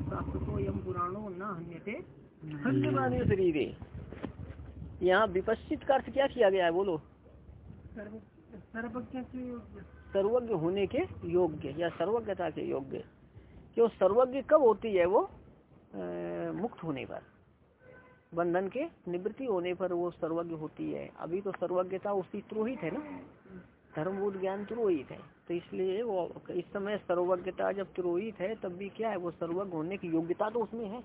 शास्त्रो यम पुराणो न हन्यते हन्यमाने शरीर यहाँ विपस्सित का अर्थ क्या किया गया है? बोलो। सर्वज्ञ होने के योग्य या सर्वज्ञता के योग्य। क्यों सर्वज्ञ कब होती है वो? आ, मुक्त होने पर। बंधन के निवृत्ति होने पर वो सर्वज्ञ होती है। अभी तो सर्वज्ञता उसकी त्रोहित है ना? धर्मबोध ज्ञान तुरोहित है। तो इसलिए वो इस समय सर्वज्ञता जब तुरोहित है तब भी क्या है वो सर्वज्ञ होने की योग्यता तो उसमें है।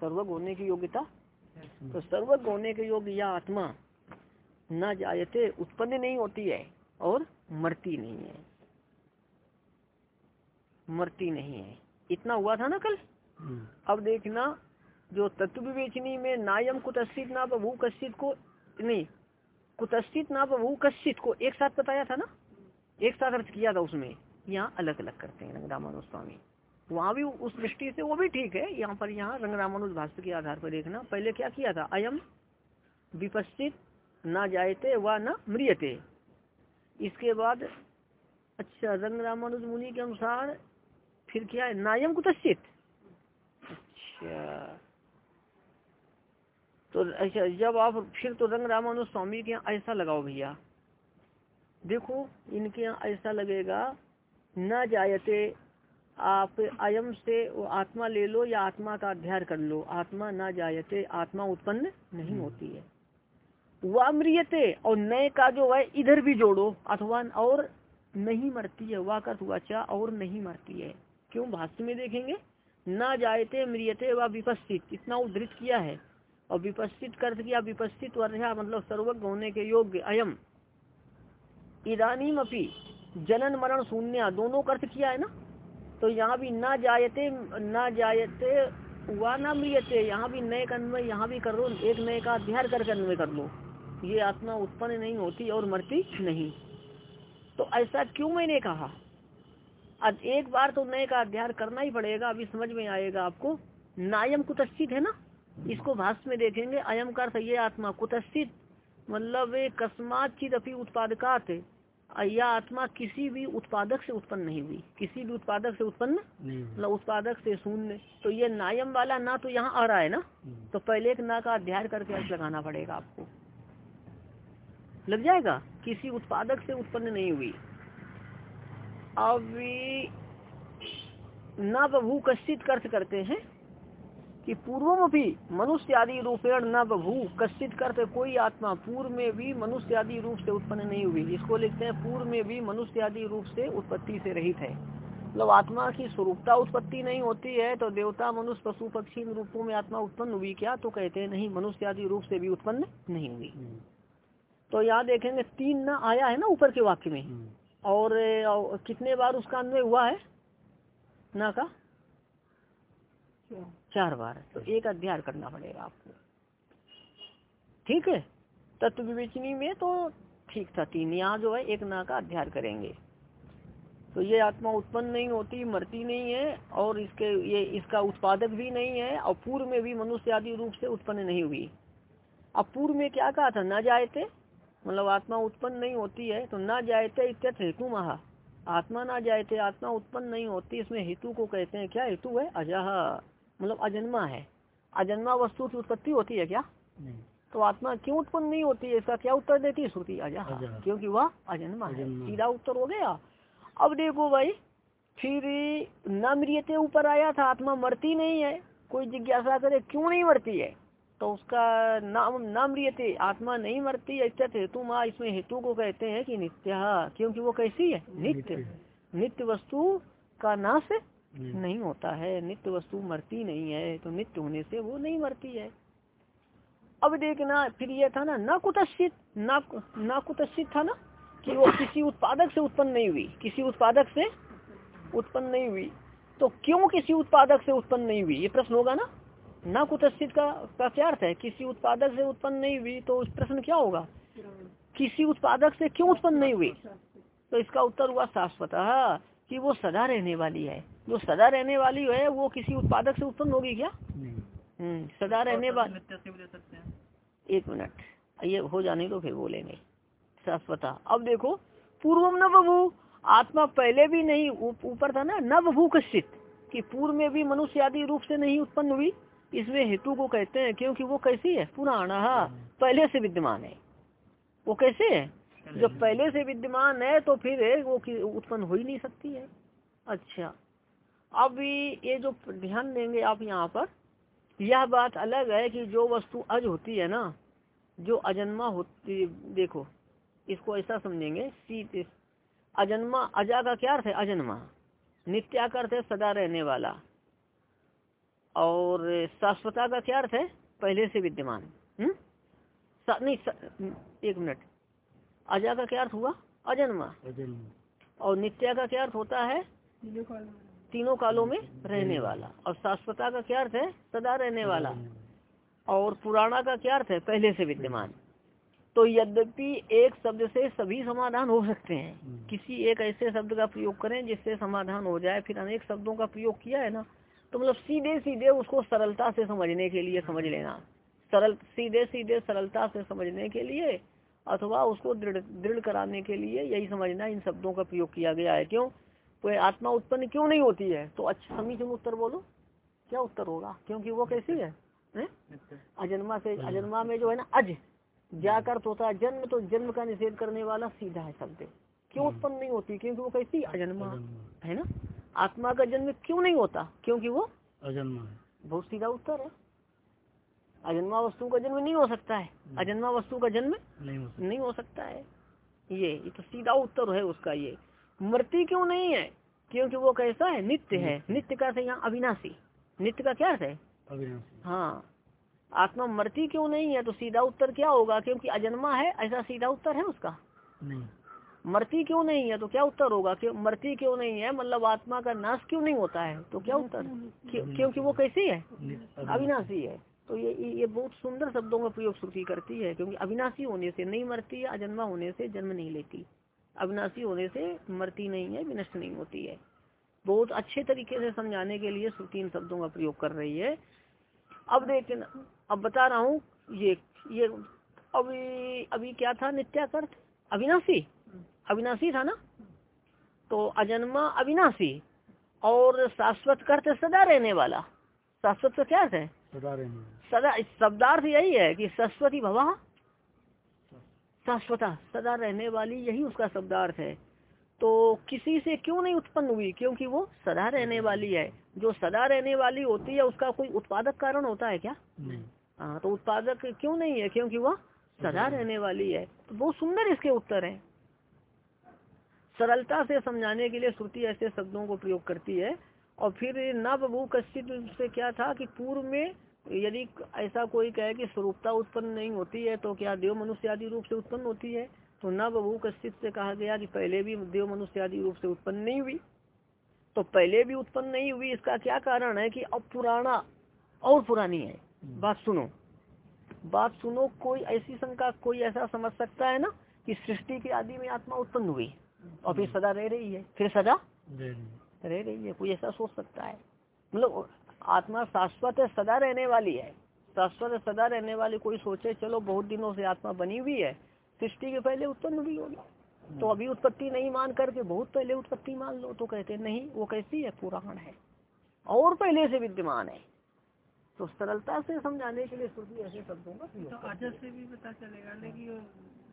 सर्वज्ञ होने की योग्यता? तो सर्वज्ञ होने के योग्य या आत्मा न जायते उत्पन्न नहीं होती है और मरती नहीं है। मरती नहीं है। इतना हुआ था ना कल? अब देखना जो तत्व विवेचनी में नायम कुतस्थित ना बभू कश्चित को नहीं कुतस्थित ना बभू कश्चित को एक साथ बताया था ना? एक साथ अर्थ किया था उसमें। यहाँ अलग अलग करते हैं रंगरामानुज स्वामी। वहाँ भी उस दृष्टि से वो भी ठीक है। यहाँ पर यहाँ रंगरामानुज भाष्य के आधार पर देखना। पहले क्या किया था? अयम विपस्थित न जायते व न मृियते इसके बाद अच्छा रंग रामानुज मुनि के अनुसार फिर क्या है? नायम कुतश्चित अच्छा। तो अच्छा जब आप फिर तो रंग रामानुज स्वामी के यहाँ ऐसा लगाओ भैया। देखो इनके यहाँ ऐसा लगेगा न जायते आप अयम से आत्मा ले लो या आत्मा का अध्ययन कर लो। आत्मा न जायते आत्मा उत्पन्न नहीं होती है। वाम्रियते और नए का जो है इधर भी जोड़ो। अथवा और नहीं मरती है वाह का वाचा और नहीं मरती है। क्यों? भाष्य में देखेंगे न जायते मृियते व विपस्थित। इतना उद्धृत किया है। और विपस्थित कर किया विपस्थित वर्षा मतलब सर्वज्ञ होने के योग्य अयम। इदानीम अपी जनन मरण शून्य दोनों अर्थ किया है ना? तो यहाँ भी न जायते न जायते व न मिलते यहाँ भी नए कन्वय, यहाँ भी कर लो, एक नए का अध्ययन कर अन्वय कर लो। ये आत्मा उत्पन्न नहीं होती और मरती नहीं। तो ऐसा क्यों मैंने कहा? अब एक बार तो नए का अध्ययन करना ही पड़ेगा, अभी समझ में आएगा आपको। नायम कुतस्थित है ना? इसको भाष्य में देखेंगे अयम का अर्थ ये आत्मा कुतस्थित मतलब कस्मात चित अपनी उत्पादकात यह आत्मा किसी भी उत्पादक से उत्पन्न नहीं हुई। किसी भी उत्पादक से उत्पन्न मतलब उत्पादक से शून्य। तो ये नायम वाला ना तो यहाँ आ रहा है ना? तो पहले एक ना का अध्ययन करके अर्थ लगाना पड़ेगा आपको। लग जाएगा? किसी उत्पादक से उत्पन्न नहीं हुई। अब न बभू कश्चित कर्थ करते हैं कि पूर्व भी मनुष्य आदि रूपेण न बभू कश्चित करते कोई आत्मा पूर्व में भी मनुष्य आदि रूप से उत्पन्न नहीं हुई। इसको लिखते हैं पूर्व में भी मनुष्य आदि रूप से उत्पत्ति से रहित है। मतलब आत्मा की स्वरूपता उत्पत्ति नहीं होती है तो देवता मनुष्य पशु पक्षी रूपों में आत्मा उत्पन्न हुई क्या? तो कहते हैं नहीं मनुष्य आदि रूप से भी उत्पन्न नहीं हुई। तो यहाँ देखेंगे तीन न आया है ना ऊपर के वाक्य में? और, और कितने बार उसका अन्वय हुआ है? ना का? चार बार तो एक अध्ययन करना पड़ेगा आपको। ठीक है? तत्व विवेचनी में तो ठीक था, तीन यहाँ जो है, एक ना का अध्ययन करेंगे। तो ये आत्मा उत्पन्न नहीं होती, मरती नहीं है, और इसके, ये इसका उत्पादक भी नहीं है, और पूर्व में भी मनुष्य आदि रूप से उत्पन्न नहीं हुई। अब पूर्व में क्या कहा था? न थे मतलब आत्मा उत्पन्न नहीं होती है तो ना जायते इत्यर्थ हेतु महा। आत्मा ना जायते, आत्मा उत्पन्न नहीं होती, इसमें हेतु को कहते हैं, क्या हेतु है? अजह। मतलब अजन्मा है। अजन्मा वस्तु की उत्पत्ति होती है क्या? नहीं। तो आत्मा क्यों उत्पन्न नहीं होती है? इसका क्या उत्तर देती है श्रुति? अजह क्योंकि वह अजन्मा है। सीधा उत्तर हो गया। अब देखो भाई फिर न मृियते ऊपर आया था आत्मा मरती नहीं है। कोई जिज्ञासा करे क्यों नहीं मरती है? तो उसका नाम नाम रियते आत्मा नहीं मरती ऐसा हेतु माँ इसमें हेतु को कहते हैं कि नित्य। क्योंकि वो कैसी है? नित्य। नित्य वस्तु का नाश नहीं होता है नित्य वस्तु मरती नहीं है तो नित्य होने से वो नहीं मरती है। अब देखना फिर ये था ना न कुतश्चित न न कुतश्चित था ना कि वो किसी उत्पादक से उत्पन्न नहीं हुई किसी उत्पादक से उत्पन्न नहीं हुई। तो क्यों किसी उत्पादक से उत्पन्न नहीं हुई? ये प्रश्न होगा ना। न कुतस्थित का, का क्या अर्थ है? किसी उत्पादक से उत्पन्न नहीं हुई तो प्रश्न क्या होगा? किसी उत्पादक से क्यों उत्पन्न नहीं हुई? तो इसका उत्तर हुआ शाश्वत कि वो सदा रहने वाली है। जो सदा रहने वाली है वो किसी उत्पादक से उत्पन्न होगी क्या? हम्म सदा रहने वाली। एक मिनट। ये हो जाने तो फिर बोलेंगे शाश्वता। अब देखो पूर्वम न बभू। आत्मा पहले भी नहीं ऊपर था ना न बभू कश्चित। कि पूर्व में भी मनुष्य आदि रूप से नहीं उत्पन्न हुई। इसमें हेतु को कहते हैं क्योंकि वो कैसी है? पुराना पहले से विद्यमान है। वो कैसे है? जब पहले से विद्यमान है तो फिर वो उत्पन्न हो ही नहीं सकती है। अच्छा। अब ये जो ध्यान देंगे आप यहाँ पर यह बात अलग है कि जो वस्तु अज होती है ना जो अजन्मा होती देखो इसको ऐसा समझेंगे अजन्मा अजा का क्या अर्थ है? अजन्मा। नित्या का अर्थ है सदा रहने वाला। और शाश्वता का क्या अर्थ है? पहले से विद्यमान। हम्म? नहीं स, एक मिनट। अजा का क्या अर्थ हुआ? अजन्मा और नित्या का क्या अर्थ होता है? तीनों कालों में। रहने वाला। और शाश्वता का क्या अर्थ है? सदा रहने वाला। और पुराना का क्या अर्थ है? पहले से विद्यमान। तो यद्यपि एक शब्द से सभी समाधान हो सकते हैं। हम्म। किसी एक ऐसे शब्द का प्रयोग करें जिससे समाधान हो जाए फिर अनेक शब्दों का प्रयोग किया है ना तो मतलब सीधे सीधे उसको सरलता से समझने के लिए समझ लेना। सरल सीधे सीधे सरलता से समझने के लिए अथवा उसको दृढ़ दृढ़ कराने के लिए यही समझना इन शब्दों का प्रयोग किया गया है। क्यों? कोई आत्मा उत्पन्न क्यों नहीं होती है? तो अच्छा समीचीन उत्तर बोलो। क्या उत्तर होगा? क्योंकि वो कैसी है, है? अजन्मा से अजन्मा। में जो है ना अज जाकर होता है जन्म तो जन्म का निषेध करने वाला सीधा है शब्द। क्यों हम्म। उत्पन्न नहीं होती? क्योंकि वो कैसी? अजन्मा। है ना? आत्मा का जन्म क्यों नहीं होता? क्योंकि वो अजन्मा है। बहुत सीधा उत्तर है। अजन्मा वस्तु का जन्म नहीं हो सकता है। अजन्मा वस्तु का जन्म नहीं हो सकता, हो ये ये तो सीधा उत्तर है उसका ये। मृत्यु क्यों नहीं है? क्योंकि वो कैसा है? नित्य है। नित्य। का यहाँ अविनाशी। नित्य का क्या है? हाँ। आत्मा मृत्यु क्यों नहीं है? तो सीधा उत्तर क्या होगा? क्योंकि अजन्मा है ऐसा सीधा उत्तर है उसका। नहीं। मृत्यु क्यों नहीं है? तो क्या उत्तर होगा? क्यों मृत्यु क्यों नहीं है? मतलब आत्मा का नाश क्यों नहीं होता है? तो क्या उत्तर? क्योंकि वो कैसी है? अविनाशी है। तो ये ये बहुत सुंदर शब्दों का प्रयोग श्रुति करती है, क्योंकि अविनाशी होने से नहीं मरती है अजन्मा होने से जन्म नहीं लेती। अविनाशी होने से मरती नहीं है, विनष्ट नहीं होती है। बहुत अच्छे तरीके से समझाने के लिए श्रुति इन शब्दों का प्रयोग कर रही है। अब देखते अब बता रहा हूँ, ये ये, अभी अभी क्या था नित्याकर्थ अविनाशी। अविनाशी था ना? तो अजन्मा अविनाशी। और शाश्वत कर्त सदा रहने वाला। शाश्वत का क्या है? सदा रहने सदा शब्दार्थ यही है कि सरस्वती भवा। शाश्वता सदा रहने वाली यही उसका शब्दार्थ है। तो किसी से क्यों नहीं उत्पन्न हुई? क्योंकि वो सदा रहने वाली है। जो सदा रहने वाली होती है उसका कोई उत्पादक कारण होता है क्या? हाँ तो उत्पादक क्यों नहीं है? क्योंकि वह सदा रहने वाली है। तो बहुत सुंदर इसके उत्तर है। सरलता से समझाने के लिए श्रुति ऐसे शब्दों को प्रयोग करती है और फिर न बबू कश्चित से क्या था कि पूर्व में यदि ऐसा कोई कहे कि स्वरूपता उत्पन्न नहीं होती है तो क्या देव मनुष्य आदि रूप से उत्पन्न होती है? तो न बबू कश्चित से कहा गया कि पहले भी देव मनुष्य आदि रूप से उत्पन्न नहीं हुई। तो पहले भी उत्पन्न नहीं हुई इसका क्या कारण है कि अब पुराना और पुरानी है? हम्म। बात सुनो। बात सुनो कोई ऐसी शंका कोई ऐसा समझ सकता है ना कि सृष्टि के आदि में आत्मा उत्पन्न हुई और फिर सदा रह रही है? फिर सदा रह रही है कोई ऐसा सोच सकता है? मतलब आत्मा शाश्वत है सदा रहने वाली है। शाश्वत है सदा रहने वाली कोई सोचे चलो बहुत दिनों से आत्मा बनी हुई है सृष्टि के पहले उत्पन्न हुई होगी। तो अभी उत्पत्ति नहीं मान करके बहुत पहले उत्पत्ति मान लो तो कहते नहीं वो कैसी है? पुराण है। और पहले से विद्यमान है। तो सरलता से समझाने के लिए श्रुति ऐसे शब्दों का तो से भी पता चलेगा नहीं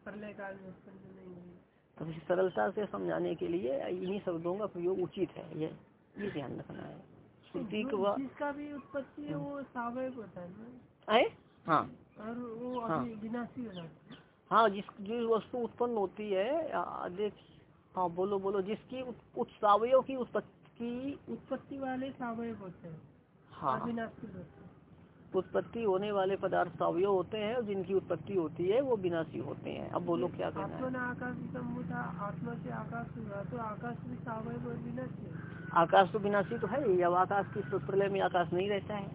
प्रलय काल में तो सरलता से समझाने के लिए इन्हीं शब्दों का प्रयोग उचित है ये ये ध्यान रखना है। श्रुति जिसका भी उत्पत्ति है वो होता है हाँ? और वो हाँ। विनाशी हो है। हाँ जिस जिस वस्तु उत्पन्न होती है देख हाँ बोलो बोलो जिसकी उत्सावयों की उत्पत्ति उत्पत्ति वाले सावय होते हैं। हाँ। विनाशी होते हैं। उत्पत्ति होने वाले पदार्थ सावय होते हैं और जिनकी उत्पत्ति होती है वो विनाशी होते हैं। अब बोलो क्या कहना है? आत्मा से आकाश तो आकाश भी विनाशी आकाश तो विनाशी तो है अब आकाश की प्रलय में आकाश नहीं रहता है।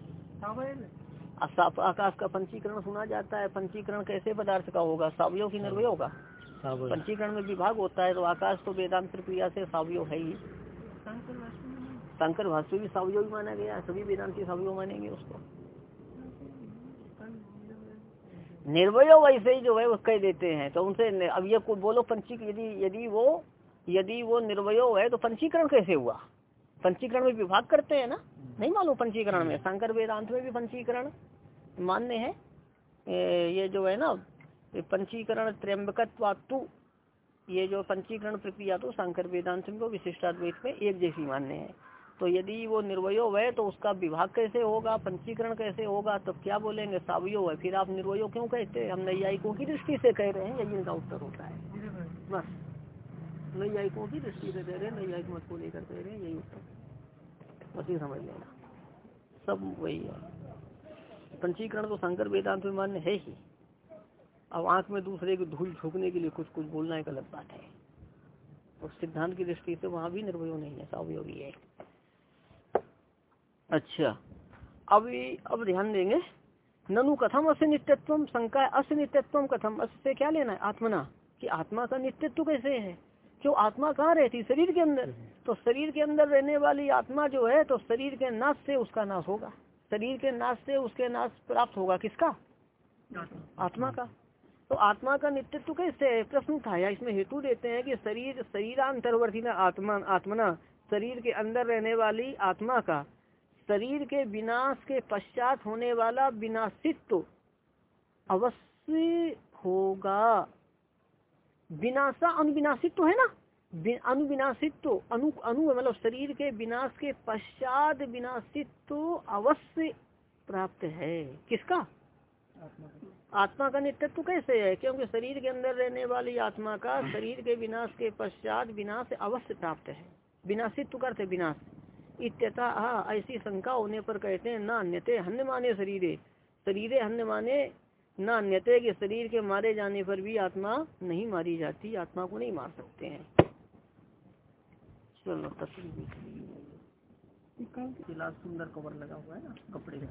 आकाश का पंचीकरण सुना जाता है पंचीकरण कैसे पदार्थ का होगा? सावयों की निर्वयों का पंचीकरण में विभाग होता है तो आकाश तो वेदांत क्रिया से सावयो है ही। शंकर भाष्य भी सावयो ही माना गया सभी वेदांति सावयो मानेंगे उसको। निर्वय वैसे ही जो है वो कह देते हैं। तो उनसे अब ये बोलो, पंची यदि यदि वो यदि वो निर्वयो है तो पंचीकरण कैसे हुआ? पंचीकरण में विभाग करते हैं ना? नहीं मालूम पंचीकरण में। शंकर वेदांत में भी पंचीकरण मान्य है। ये जो है ना पंचीकरण त्र्यंबकत्वातु ये जो पंचीकरण प्रक्रिया तो शंकर वेदांत में विशिष्टाद्वैत में एक जैसी मान्य है। तो यदि वो निर्वयो है तो उसका विभाग कैसे होगा? पंचीकरण कैसे होगा? तो क्या बोलेंगे? सावयो है फिर आप निर्वयो क्यों कहते हैं? हम नैयायिकों की दृष्टि से कह रहे हैं, यही इनका उत्तर होता है। बस। नैयायिकों की दृष्टि से कह रहे हैं, नैयायिक मत को लेकर कह रहे हैं, यही उत्तर। बस ये समझ लेना। सब वही है। पंचीकरण तो शंकर वेदांत में मान्य है ही। अब आँख में दूसरे की धूल झोंकने के लिए कुछ कुछ बोलना एक अलग बात है। और सिद्धांत की दृष्टि से वहाँ भी निर्वयो नहीं है सावयोगी है। अच्छा। अब अब ध्यान देंगे। ननु कथम अस्य नित्यत्व, शंका अस्य नित्यत्व कथम। अस्य से क्या लेना है? आत्मना। कि आत्मा का नित्यत्व कैसे है? क्यों आत्मा कहाँ रहती शरीर के अंदर। तो शरीर के अंदर रहने वाली आत्मा जो है तो शरीर के नाश से उसका नाश होगा। शरीर के नाश से उसके नाश प्राप्त होगा किसका? आत्मा का। तो आत्मा का नित्यत्व कैसे है? प्रश्न था या इसमें हेतु देते हैं कि शरीर, शरीरांतरवर्ती आत्मा, आत्मना, शरीर के अंदर रहने वाली आत्मा का शरीर के विनाश के पश्चात होने वाला विनाशित्व अवश्य होगा। विनाशा अनुविनाशित्व है ना? अनुविनाशित्व, अनु अनु मतलब शरीर के विनाश के पश्चात विनाशित्व अवश्य प्राप्त है। किसका? आत्मा का नित्यत्व कैसे है? क्योंकि शरीर के अंदर रहने वाली आत्मा का शरीर के विनाश के पश्चात विनाश अवश्य प्राप्त है। विनाशित्व करते विनाश। इत्यता ऐसी शंका होने पर कहते हैं ना अन्यते हन्य माने शरीर। शरीरे हन्य माने ना अन्यते के शरीर के मारे जाने पर भी आत्मा नहीं मारी जाती, आत्मा को नहीं मार सकते हैं। चलो, तस्वीर सुंदर कवर लगा हुआ है ना, कपड़े के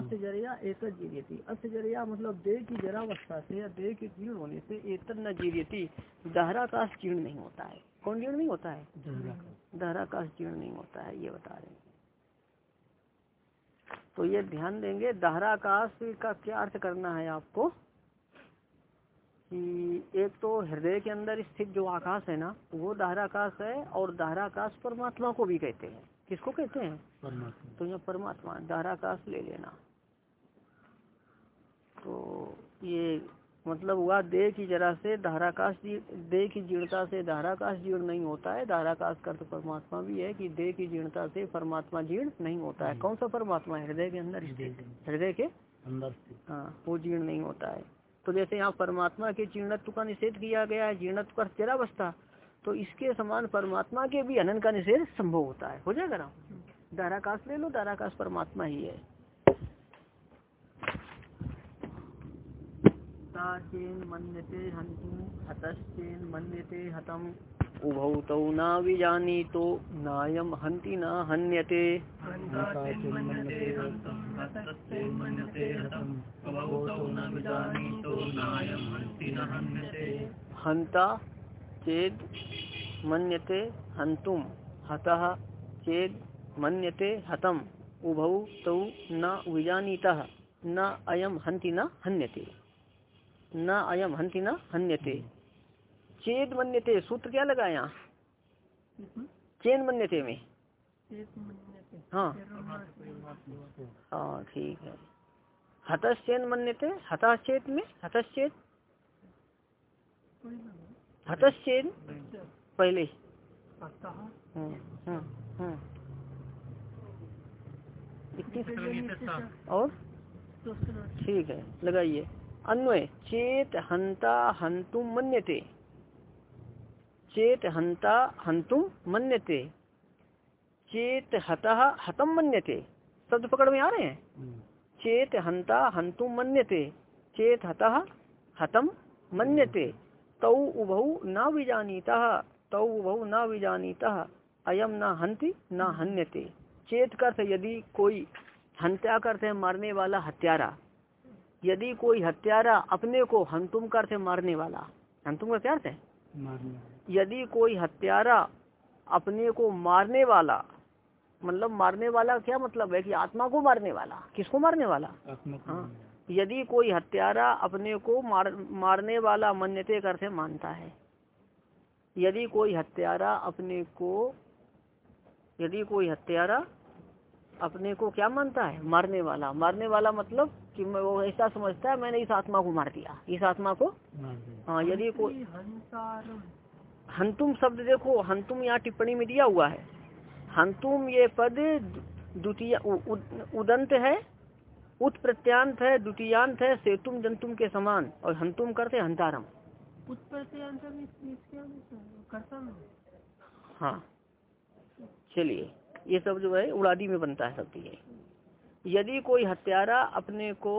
ज़रिया एक जीवियती ज़रिया मतलब देह की जरावस्था से या देह के जीर्ण होने से एक न जीवियती दहराकाश जीर्ण नहीं होता है। कौन जीर्ण नहीं होता है? दहराकाश जीर्ण नहीं होता है ये बता रहे हैं। तो ये ध्यान देंगे दहराकाश का क्या अर्थ करना है आपको? कि एक तो हृदय के अंदर स्थित जो आकाश है ना वो दहराकाश है और दहराकाश परमात्मा को भी कहते हैं। किसको कहते हैं? तो यहाँ परमात्मा दाराकाश ले लेना। तो ये मतलब हुआ देह की जरा से धाराकाश देह की जीर्णता से धाराकाश जीर्ण नहीं होता है। धाराकाश का तो परमात्मा भी है कि देह की जीर्णता से परमात्मा जीर्ण नहीं होता है। कौन सा परमात्मा हृदय के अंदर हृदय के। अंदर हाँ वो जीर्ण नहीं होता है। तो जैसे यहाँ परमात्मा के जीर्णत्व का निषेध किया गया है, जीर्णत्व का चेरावस्था तो इसके समान परमात्मा के भी हनन का निषेध संभव होता है। हो जाएगा ना? दाराकाश ले लो, दाराकाश परमात्मा ही है। मन्यते हंतु हतश्चेन मन्यते हतम। उभौ तौ न विजानी तो नायम हंति न हन्यते। हंता चेद मन्यते हंतुम हतः चेद मन्यते हतम। उभौ तौ न विजानीता, न अयम हंति न हन्यते। न अयम हंति न हन्यते। चेद मन्यते सूत्र क्या लगाया चेन मन्यते में। हाँ। हाँ ठीक है। हतश्चेन मन्यते हताश्चेत में? हतश्चेत? हतश्चेद पहले। हम्म, हम्म, हम्म। इक्कीस। और? ठीक है लगाइए। अन्वय चेत हंता हंतुम मन्यते चेत हंता हंतुम मन्यते। चेत हतः हतम मन्यते। शब्द पकड़ में आ रहे हैं? चेत हंता हंतुम मन्यते। चेत हतः हतम मन्यते। तौ उभौ न विजानीता। तौ उभौ न विजानीता। अयम न हंति न हन्यते। चेत करते यदि कोई हत्या करते है मारने वाला हत्यारा। यदि कोई हत्यारा अपने को हंतुम करते मारने वाला। हंतुम का क्या अर्थ है? यदि कोई हत्यारा अपने को मारने वाला मतलब मारने वाला क्या मतलब है कि आत्मा को मारने वाला? किसको मारने वाला? हाँ। यदि कोई हत्यारा अपने को मार मारने वाला मन्यते करते मानता है यदि कोई हत्यारा अपने को यदि कोई हत्यारा अपने को क्या मानता है? मारने वाला। मारने वाला मतलब कि मैं वो ऐसा समझता है मैंने इस आत्मा को मार दिया। इस आत्मा को हाँ यदि कोई हंतुम शब्द देखो हंतुम यहाँ टिप्पणी में दिया हुआ है। हंतुम ये पद द्वितीय उदंत है उत प्रत्यांत है द्वितीयांत है सेतुम जंतुम के समान और हंतुम करते हंतारम। हाँ? चलिए ये सब जो है उड़ादी में बनता है सब ये यदि कोई हत्यारा अपने को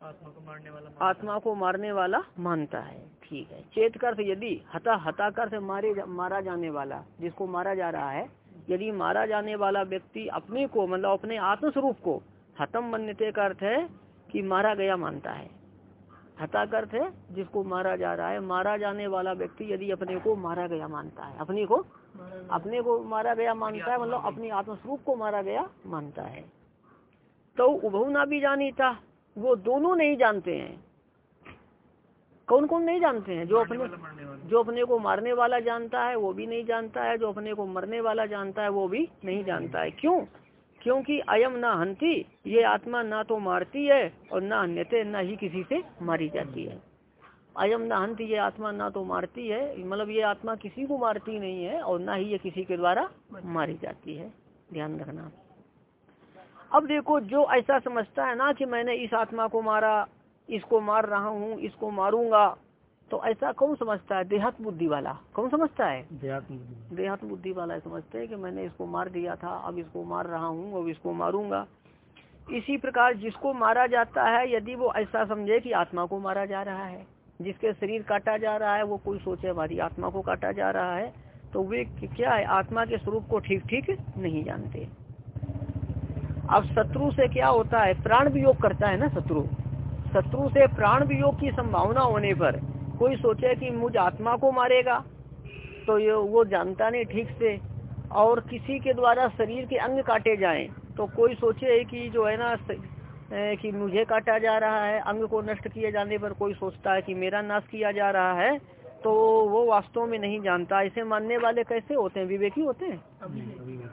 आत्मा को मारने वाला आत्मा को मारने वाला मानता है। ठीक है। चेत से यदि हता हता से मारे जा, मारा जाने वाला जिसको मारा जा रहा है यदि मारा जाने वाला व्यक्ति अपने को मतलब अपने आत्म स्वरूप को हतम मन्यते का अर्थ है कि मारा गया मानता है। हता का जिसको मारा जा रहा है मारा जाने वाला व्यक्ति यदि अपने को मारा गया मानता है अपने को अपने को मारा गया मानता है मतलब अपने आत्मस्वरूप को मारा गया मानता है। तो उभव ना भी जानी था वो दोनों नहीं जानते हैं। कौन कौन नहीं जानते हैं? जो अपने जो अपने को मारने वाला जानता है वो भी नहीं जानता है। जो अपने को मरने वाला जानता है वो भी नहीं जानता है। क्यों? क्योंकि अयम ना हंती ये आत्मा ना तो मारती है और ना अन्यते ना ही किसी से मारी जाती है। अयम ना हंती ये आत्मा ना तो मारती है। मतलब ये आत्मा किसी को मारती नहीं है और ना ही ये किसी के द्वारा मारी जाती है। ध्यान रखना। अब देखो जो ऐसा समझता है ना कि मैंने इस आत्मा को मारा इसको मार रहा हूँ इसको मारूँगा। तो ऐसा कौन समझता है? देहात बुद्धि वाला। कौन समझता है? देहात बुद्धि। वाला समझते हैं कि मैंने इसको मार दिया था अब इसको मार रहा हूँ अब इसको मारूँगा। इसी प्रकार जिसको मारा जाता है यदि वो ऐसा समझे कि आत्मा को मारा जा रहा है जिसके शरीर काटा जा रहा है वो कोई सोचे हमारी आत्मा को काटा जा रहा है। तो वे क्या है? आत्मा के स्वरूप को ठीक ठीक नहीं जानते। अब शत्रु से क्या होता है? प्राण वियोग करता है ना शत्रु। शत्रु से प्राण वियोग की संभावना होने पर कोई सोचे कि मुझ आत्मा को मारेगा? तो ये वो जानता नहीं ठीक से। और किसी के द्वारा शरीर के अंग काटे जाएँ तो कोई सोचे कि जो है ना कि मुझे काटा जा रहा है अंग को नष्ट किए जाने पर कोई सोचता है कि मेरा नाश किया जा रहा है तो वो वास्तव में नहीं जानता। ऐसे मानने वाले कैसे होते हैं? विवेकी होते हैं?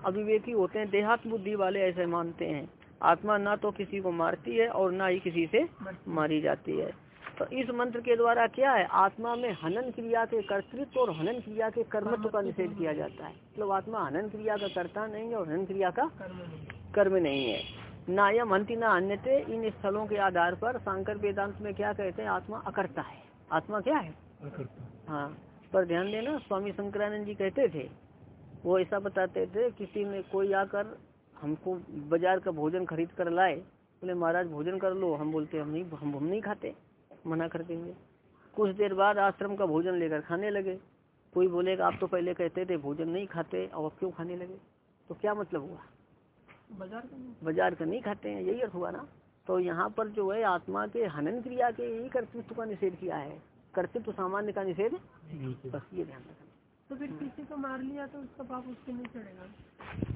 अविवेकी। होते हैं देहात बुद्धि वाले ऐसे मानते हैं। आत्मा ना तो किसी को मारती है और ना ही किसी से मारी जाती है। तो इस मंत्र के द्वारा क्या है? आत्मा में हनन क्रिया के कर्तृत्व और हनन क्रिया के कर्मत्व का निषेध किया जाता है। मतलब आत्मा हनन क्रिया का करता नहीं है और हनन क्रिया का कर्म नहीं है। नायम अंति ना अन्यते इन स्थलों के आधार पर सांकर वेदांत में क्या कहते हैं? आत्मा अकर्ता है। आत्मा क्या है? हाँ पर ध्यान देना स्वामी शंकरानंद जी कहते थे वो ऐसा बताते थे किसी ने कोई आकर हमको बाज़ार का भोजन खरीद कर लाए बोले महाराज भोजन कर लो। हम बोलते हम नहीं हम हम नहीं खाते। मना कर देंगे कुछ देर बाद आश्रम का भोजन लेकर खाने लगे। कोई बोलेगा आप तो पहले कहते थे भोजन नहीं खाते और अब क्यों खाने लगे? तो क्या मतलब हुआ? बाज़ार का बाज़ार का नहीं खाते हैं यही अर्थ हुआ ना? तो यहाँ पर जो है आत्मा के हनन क्रिया के यही कर्तृत्व का निषेध किया है। कर्तृत्व सामान्य का निषेध बस ये ध्यान रखना। तो फिर किसी को मार लिया तो उसका पाप उसके नहीं चढ़ेगा।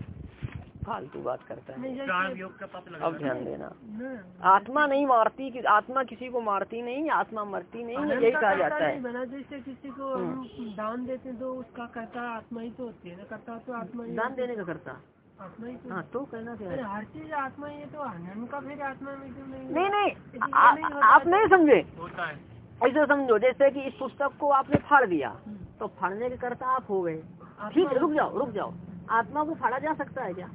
फालतू बात करता है। अब ध्यान देना। आत्मा नहीं मारती कि आत्मा किसी को मारती नहीं आत्मा मरती नहीं यही कहा जाता है। जैसे किसी को दान देते तो उसका करता आत्मा ही तो होती है ना करता तो आत्मा ही दान देने का करता? आत्मा ही तो हाँ तो कहना क्या है? हर चीज़ आत्मा ही तो हनन का फिर आत्मा में क्यों नहीं नहीं ये आप नहीं समझे? होता ऐसे समझो जैसे कि इस पुस्तक को आपने फाड़ दिया हम्म। तो फाड़ने के करता आप हो गए। ठीक है रुक जाओ रुक जाओ। आत्मा को फाड़ा जा सकता है क्या?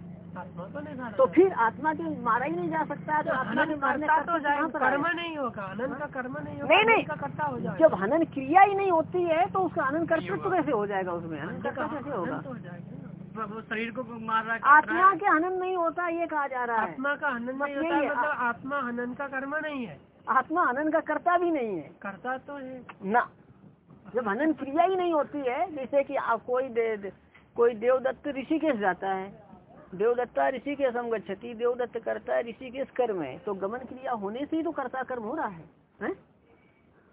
तो फिर आत्मा के मारा ही नहीं जा सकता तो आत्मा के मारने का तो जाए कर्म नहीं होगा अनंत का कर्म नहीं होगा नहीं, नहीं। कर्ता हो जाएगा। जब हनन क्रिया ही नहीं होती है तो उसका हनन कर्तृत्व कैसे हो जाएगा उसमें? कर्ता कैसे होगा? शरीर को मार रहा है आत्मा के हनन नहीं होता ये कहा जा रहा है। आत्मा का हनन नहीं होता। मतलब आत्मा हनन का कर्म नहीं है। आत्मा हनन का कर्ता भी नहीं है। करता तो है। ना। जब हनन क्रिया ही नहीं होती है जैसे कि आप कोई दे, दे, कोई देवदत्त ऋषिकेश जाता है देवदत्ता ऋषि के गच्छति देवदत्त करता है ऋषिकेश कर्म है तो गमन क्रिया होने से ही तो कर्ता कर्म हो रहा है, हैं?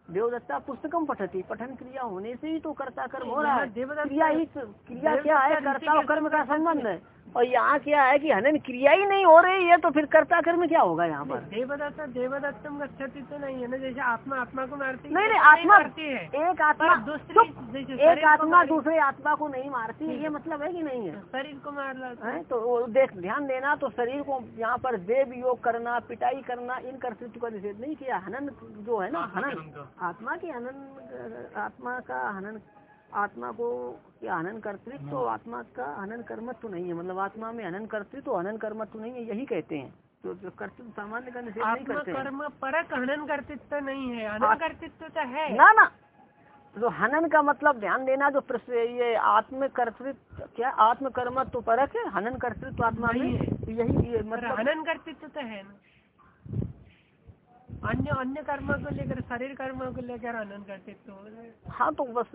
देवदत्ता पुस्तकम पठती पठन क्रिया होने से ही तो कर्ता कर्म हो रहा है। क्रिया ही क्रिया क्या है? कर्ता और कर्म का संबंध है। और यहाँ क्या है कि हनन क्रिया ही नहीं हो रही है तो फिर कर्ता कर्म क्या होगा यहाँ पर? देवदत्त देवदत्तम गच्छति तो नहीं है ना जैसे आत्मा आत्मा को मारती है नहीं नहीं तो आत्मा मारती है। एक आत्मा दूसरी एक आत्मा दूसरे आत्मा को नहीं मारती ये मतलब है कि नहीं है? शरीर को मार लाता हैं? तो देख ध्यान देना तो शरीर को यहाँ पर देव योग करना पिटाई करना इन कर्तृत्व का निषेध नहीं किया। हनन जो है ना हनन आत्मा की हनन आत्मा का हनन आत्मा को हनन कर्तृत्व तो आत्मा का हनन कर्मत्व नहीं है। मतलब आत्मा में हनन कर्तृत्व तो हनन कर्मत्व नहीं है यही कहते हैं। तो जो कर्तृत्व सामान्य का निषेध नहीं करते कर्म परक हनन कर्तृत्व नहीं है। हनन कर्तृत्व तो है। ना ना। जो हनन का मतलब ध्यान देना जो प्रश्न ये आत्म कर्तृत्व क्या? आत्म कर्मत्व तो परक है? हनन कर्तृत्व आत्मा नहीं है। यही मतलब हनन कर्तृत्व तो है ना। अन्य अन्य कर्म को लेकर, शरीर कर्म को लेकर हनन कर्तृत्व हो रहा है। तो बस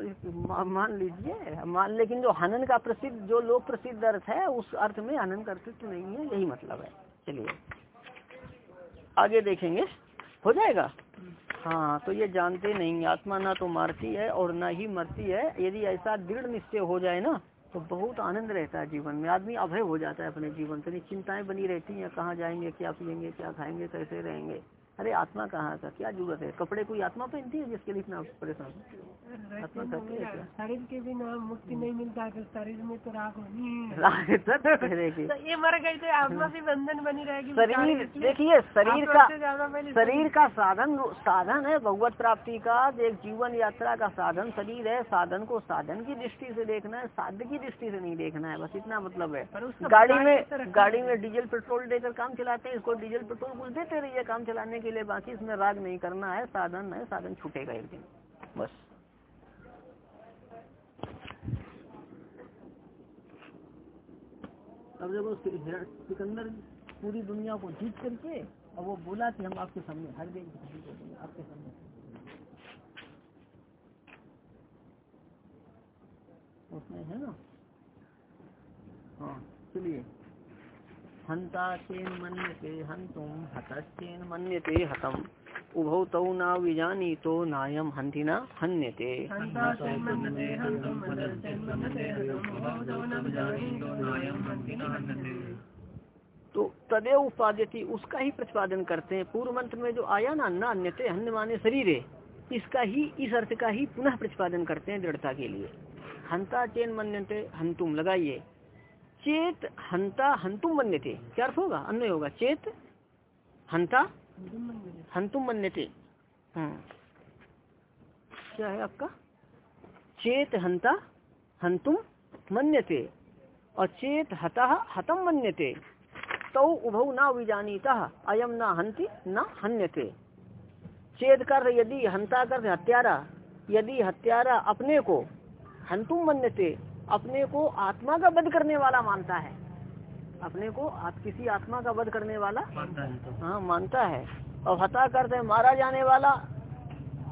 मान लीजिए, मान, लेकिन जो हनन का प्रसिद्ध, जो लोक प्रसिद्ध अर्थ है, उस अर्थ में हनन कर्तृत्व नहीं है, यही मतलब है। चलिए, आगे देखेंगे। हो जाएगा? हाँ तो ये जानते नहीं, आत्मा ना तो मारती है और ना ही मरती है। यदि ऐसा दृढ़ निश्चय हो जाए ना तो बहुत आनंद रहता है जीवन में। आदमी अभय हो जाता है अपने जीवन से, चिंताएँ बनी रहती हैं, कहाँ जाएँगे, क्या पियेंगे, क्या खाएँगे, कैसे रहेंगे। अरे आत्मा कहाँ का क्या ज़रूरत है? कपड़े कोई आत्मा पहनती है जिसके लिए इतना परेशान? आत्मा करती है शरीर के बिना मुक्ति नहीं मिलता है तो शरीर में तो राग तो तो ये मर गई तो आत्मा से बंधन बनी रहेगी शरीर देखिए शरीर का शरीर का साधन साधन है भगवत प्राप्ति का। एक जीवन यात्रा का साधन शरीर है। साधन को साधन की दृष्टि से देखना है साध की दृष्टि से नहीं देखना है। बस इतना मतलब है। गाड़ी में गाड़ी में डीजल पेट्रोल देकर काम चलाते हैं इसको डीजल पेट्रोल कुछ देते रहिए काम चलाने के लिए बाकी इसमें राग नहीं करना है, साधन है साधन छूटेगा एक दिन। बस। अब देखो सिकंदर पूरी दुनिया को जीत करके और वो बोला कि हम आपके सामने हर दिन आपके सामने उसमें है ना? हाँ चलिए। हंता चेन मन्यते हंतुम हतश्चेन मन्यते हतम उभौ तौ न विजानी तो नायम हंता न हन्यते। तो तदेव उपाद्यति उसका ही प्रतिपादन करते हैं। पूर्व मंत्र में जो आया ना न अन्यते हन्य माने शरीर इसका ही इस अर्थ का ही पुनः प्रतिपादन करते हैं दृढ़ता के लिए। हंता चेन मन्यते हंतुम लगाइए। चेत हंता हंतुम मन्यते। क्या अर्थ होगा? अन्य होगा। चेत हंता हंतुम। हंतुम मन्यते। हम्म। क्या है आपका? चेत हंता हंतुम मन्यते। और चेत हतः हतम मन्यते। तो उभौ न विजानीता अयम न हंति न हन्यते। चेत कर यदि हंता कर हत्यारा, यदि हत्यारा अपने को हंतुम मन्यते अपने को आत्मा का वध करने वाला मानता है। अपने को आप किसी आत्मा का वध करने वाला हाँ मानता है। और हता करते हैं मारा जाने वाला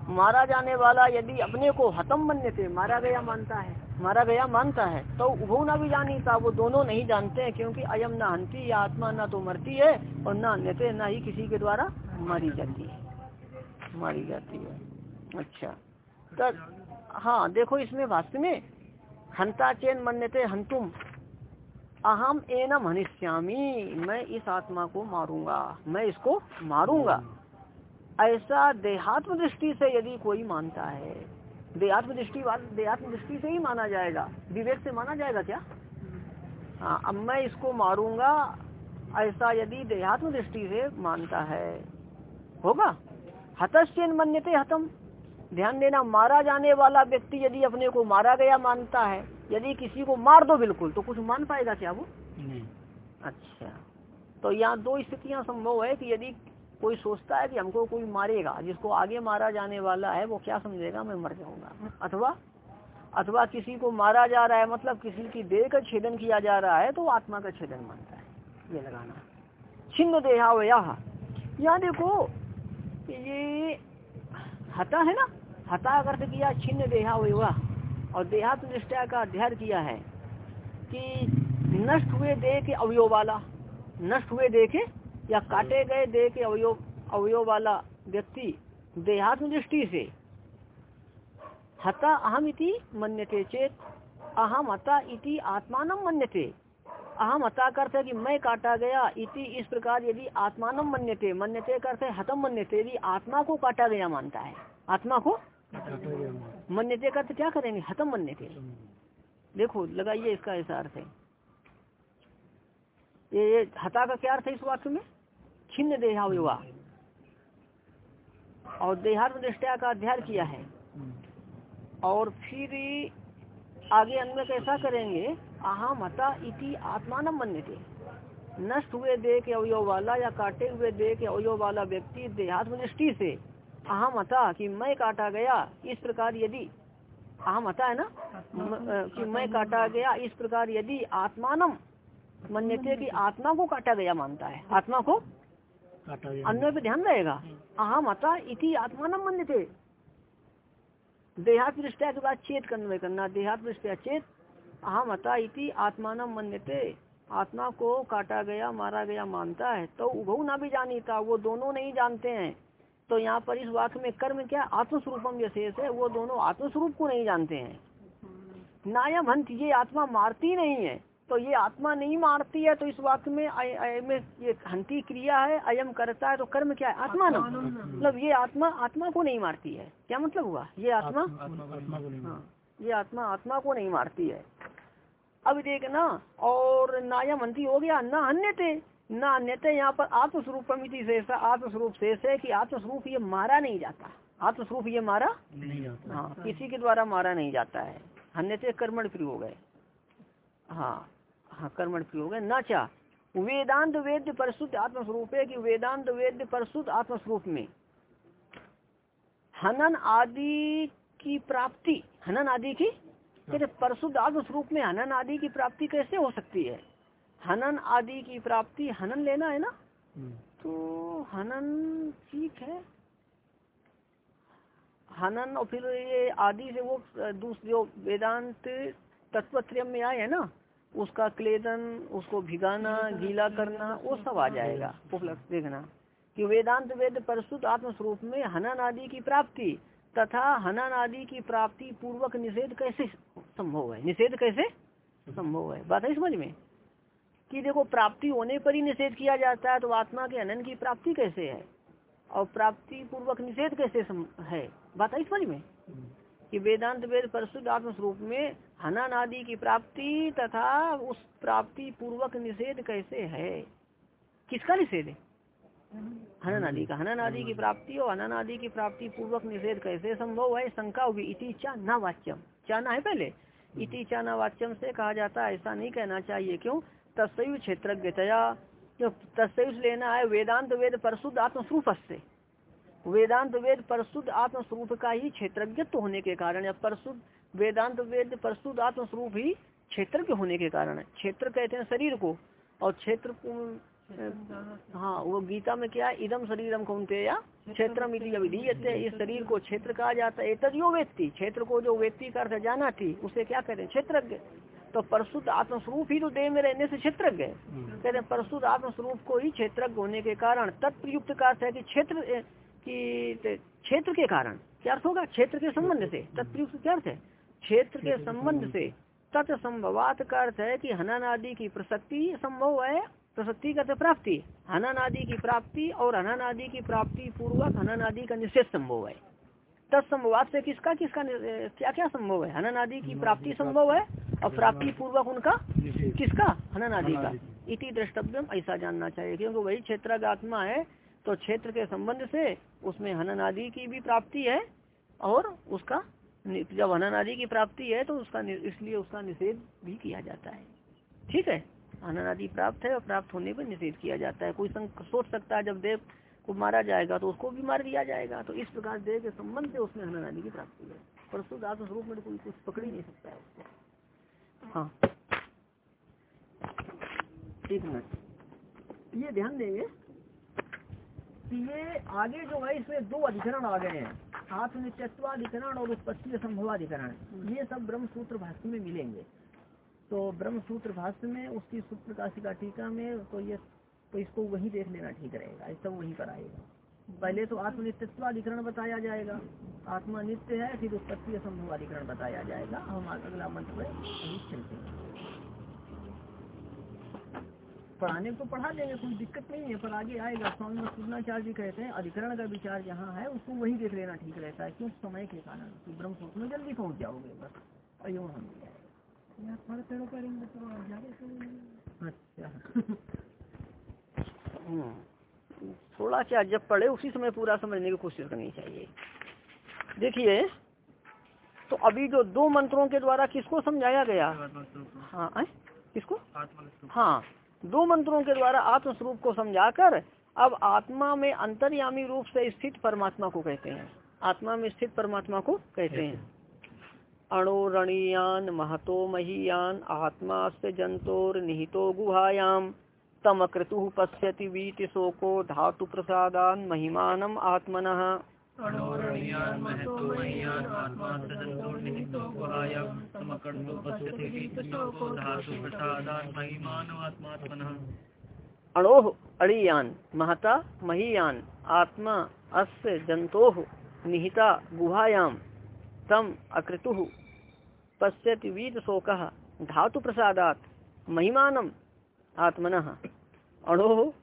मारा जाने वाला यदि अपने को हतम मन्यते मारा गया मानता है मारा गया मानता है तो वो ना भी जानी था वो दोनों नहीं जानते हैं क्योंकि अयम ना हंती या आत्मा ना तो मरती है और ना अन्यते ना ही किसी के द्वारा मारी जाती है। मारी जाती है। अच्छा। तो हाँ देखो इसमें वास्तव में हंता चेन मन्यते हंतुम। अहम एनम हनिष्यामी। मैं इस आत्मा को मारूँगा। मैं इसको मारूँगा। ऐसा देहात्म दृष्टि से यदि कोई मानता है देहात्म दृष्टि देहात्म दृष्टि से ही माना जाएगा। विवेक से माना जाएगा क्या? हाँ अब मैं इसको मारूँगा। ऐसा यदि देहात्म दृष्टि से मानता है, होगा? हतश्चेन मन्यते हतम। ध्यान देना मारा जाने वाला व्यक्ति यदि अपने को मारा गया मानता है यदि किसी को मार दो बिल्कुल तो कुछ मान पाएगा क्या वो? अच्छा। तो यहाँ दो स्थितियाँ संभव है कि यदि कोई सोचता है कि हमको कोई मारेगा जिसको आगे मारा जाने वाला है वो क्या समझेगा मैं मर जाऊँगा। अथवा अथवा किसी को मारा जा रहा है मतलब किसी की देह का छेदन किया जा रहा है तो आत्मा का छेदन मानता है। ये लगाना। छिन्न देहा यहाँ देखो ये हता है ना? हता अर्थ किया, छिन्न देहा हुआ। और देहात्म निष्ठा का अध्ययन किया है कि नष्ट हुए देह के अवयव वाला, नष्ट हुए देह के या काटे गए देह के अवयव अवयव वाला व्यक्ति देहात्म दृष्टि से हता अहम इति मन्यते चेत, अहम हता इति आत्मान मन्यते। अहम हता करते कि मैं काटा गया इति इस प्रकार यदि आत्मान मन्यते मन्यते करते हतम मन्यते यदि आत्मा को काटा गया मानता है आत्मा को मन्यते करते क्या करेंगे? हतम मन्यते। देखो लगाइए इसका ऐसा अर्थ है। ये, हता का क्या अर्थ है इस वाक्य में? छिन्न देहावयुवा और देहात्म दृष्टिया का अध्ययन किया है। और फिर आगे अन्य कैसा करेंगे? आहा मता इति आत्मान मन्यते। नष्ट हुए देह के अवयव वाला या काटे हुए देह के अवयव वाला व्यक्ति देहात्म दृष्टि से। अहम अता कि मैं काटा गया इस प्रकार यदि। अहम अता है ना? कि मैं काटा गया इस प्रकार यदि आत्मानम मन्यते कि आत्मा को काटा गया मानता है। आत्मा को? अन्य पे ध्यान रहेगा। अहम अता इति आत्मानम मन्यते। देहात दृष्टिया के बाद चेत कन्वय करना देहात दृष्टिया चेत अहम अता इति आत्मान मन्यते। आत्मा को काटा गया मारा गया मानता है तो उभव ना भी जानी था वो दोनों नहीं जानते हैं। तो यहाँ पर इस वाक्य में कर्म क्या आत्मस्वरूपम विशेष है वो दोनों आत्मस्वरूप को नहीं जानते हैं। नायम हंत ये आत्मा मारती नहीं है तो ये आत्मा नहीं मारती है तो इस वाक्य में में ये हंती क्रिया है अयम करता है तो कर्म क्या है आत्मा ना मतलब ये आत्मा आत्मा को नहीं मारती है। क्या मतलब हुआ? ये आत्मा? हाँ ये आत्मा आत्मा को नहीं मारती है। अब देखना। और ना नायम हंती हो गया न अन्य थे। न अन्य थे यहाँ पर आत्मस्वरूप शेष आत्मस्वरूप शेष है कि आत्मस्वरूप ये मारा नहीं जाता। आत्मस्वरूप ये मारा नहीं जाता। हाँ किसी के द्वारा मारा नहीं जाता है। अन्य कर्मण प्रयोग है हाँ हाँ कर्मण प्रयोग है न चा वेदांत वेद्य परशुद्ध आत्मस्वरूप है कि वेदांत वेद परशुद्ध आत्मस्वरूप में हनन आदि की प्राप्ति हनन आदि की कहते परशुद्ध आत्मस्वरूप में हनन आदि की प्राप्ति कैसे हो सकती है? हनन आदि की प्राप्ति हनन लेना है ना? हम्म। तो हनन ठीक है। हनन और फिर ये आदि से वो दूसरे जो वेदांत तत्व में आए है ना उसका क्लेदन उसको भिगाना गीला करना वो सब आ जाएगा। उपलब्ध देखना कि वेदांत वेद परशुद्ध आत्मस्वरूप में हनन आदि की प्राप्ति तथा हनन आदि की प्राप्ति पूर्वक निषेध कैसे संभव है? निषेध कैसे संभव है? बात है समझ में? कि देखो, प्राप्ति होने पर ही निषेध किया जाता है तो आत्मा के हनन की प्राप्ति कैसे है? और प्राप्ति पूर्वक निषेध कैसे है? बात है समझ में? कि वेदांत वेद परशुद्ध आत्म स्वरूप में हनन आदि की प्राप्ति तथा उस प्राप्ति पूर्वक निषेध कैसे है? किसका निषेध है? हनन आदि का हनन आदि की प्राप्ति और हनन आदि की प्राप्ति पूर्वक निषेध कैसे संभव है शंका होगी। इति चा न वाच्यम। चाना है पहले? इति चा न वाच्यम से कहा जाता है ऐसा नहीं कहना चाहिए। क्यों? तस्व क्षेत्रज्ञतया। जो तस्व लेना है वेदांत वेद परशुद्ध आत्मस्वरूप से। वेदांत वेद परशुद्ध आत्मस्वरूप का ही क्षेत्रज्ञत्व होने के कारण या परशुद्ध वेदांत वेद परशुद्ध आत्मस्वरूप ही क्षेत्र होने के कारण है। क्षेत्र कहते हैं शरीर को। और क्षेत्र हाँ वो गीता में क्या इदम शरीरम कौनते या? क्षेत्रम विधीयते इस शरीर को क्षेत्र कहा जाता है। तजो व्यक्ति क्षेत्र को जो व्यक्ति का अर्थ जाना थी उसे क्या कहते हैं? क्षेत्रज्ञ। तो परशुद्ध आत्मस्वरूप ही तो देह में रहने से क्षेत्रज्ञ कहते हैं परशुद्ध आत्मस्वरूप को ही क्षेत्रज्ञ होने के कारण तत्प्रयुक्त का अर्थ है कि क्षेत्र की क्षेत्र के कारण। क्या अर्थ होगा? क्षेत्र के संबंध से। तत्प्रयुक्त क्या अर्थ है? क्षेत्र के संबंध से। तत्संभवात का अर्थ है कि हनन आदि की प्रसक्ति संभव है प्रसक्ति का प्राप्ति। हनन आदि की प्राप्ति और हनन आदि की प्राप्ति पूर्वक हनन आदि का निषेध संभव है। तत्संभवात से किसका किसका क्या क्या संभव है? हनन आदि की प्राप्ति संभव है और प्राप्ति पूर्वक उनका किसका? हनन आदि का। इति द्रष्टव्यम ऐसा जानना चाहिए क्योंकि वही क्षेत्र का आत्मा है तो क्षेत्र के संबंध से उसमें हनन आदि की भी प्राप्ति है और उसका जब हनन आदि की प्राप्ति है तो उसका इसलिए उसका निषेध भी किया जाता है। ठीक है? अनादि प्राप्त है और प्राप्त होने पर निषेध किया जाता है। कोई संग सोच सकता है, जब देव को मारा जाएगा तो उसको भी मार दिया जाएगा। तो इस प्रकार देव के संबंध से उसमें अनादि की प्राप्ति है परंतु आत्म स्वरूप में कोई कुछ पकड़ ही नहीं सकता है उसको। हाँ। एक मिनट। ये ध्यान देंगे कि ये आगे जो है, इसमें दो अधिकरण आ गए हैं। आत्मनित्यत्वाधिकरण और उत्पत्ति संभवाधिकरण। ये सब ब्रह्म सूत्र भाष्य में मिलेंगे। तो ब्रह्म सूत्र भाष्य में उसकी सूत्र काशिका टीका में तो ये तो इसको वही देख लेना ठीक रहेगा सब वहीं पर आएगा। पहले तो आत्मनित्यत्वाधिकरण बताया जाएगा, आत्मा नित्य है, फिर उत्पत्ति असंभवाधिकरण बताया जाएगा। हम अगला मंत्र में चलते हैं। पढ़ाने को पढ़ा देंगे कोई दिक्कत नहीं है, पर आगे आएगा। स्वामी पूर्णाचार्य जी कहते हैं, अधिकरण का विचार जहाँ है, उसको वही देख लेना ठीक रहता है, क्यों? समय के कारण ब्रह्म सूत्र में जल्दी पहुँच जाओगे, बस। अयो हम अच्छा। हम्म। थोड़ा क्या जब पढ़े उसी समय पूरा समझने की कोशिश करनी चाहिए। देखिए तो अभी जो दो मंत्रों के द्वारा किसको समझाया गया? हाँ आए? किसको? हाँ दो मंत्रों के द्वारा आत्मस्वरूप को समझाकर अब आत्मा में अंतर्यामी रूप से स्थित परमात्मा को कहते हैं। आत्मा में स्थित परमात्मा को कहते हैं। अणुरणीयान महतो महीयान आत्मा से जंतोर निहितो गुहायाम। तम क्रतु पश्यति वीति शोको धातु प्रसादान महिमानम आत्मनः अणोह अड़ियान महता महीयान आत्मा अस्य जंतो निहिता गुहायाम। तम अकृतु। पश्यति वीत शोक धातु प्रसादात महिमान आत्मन। अणो,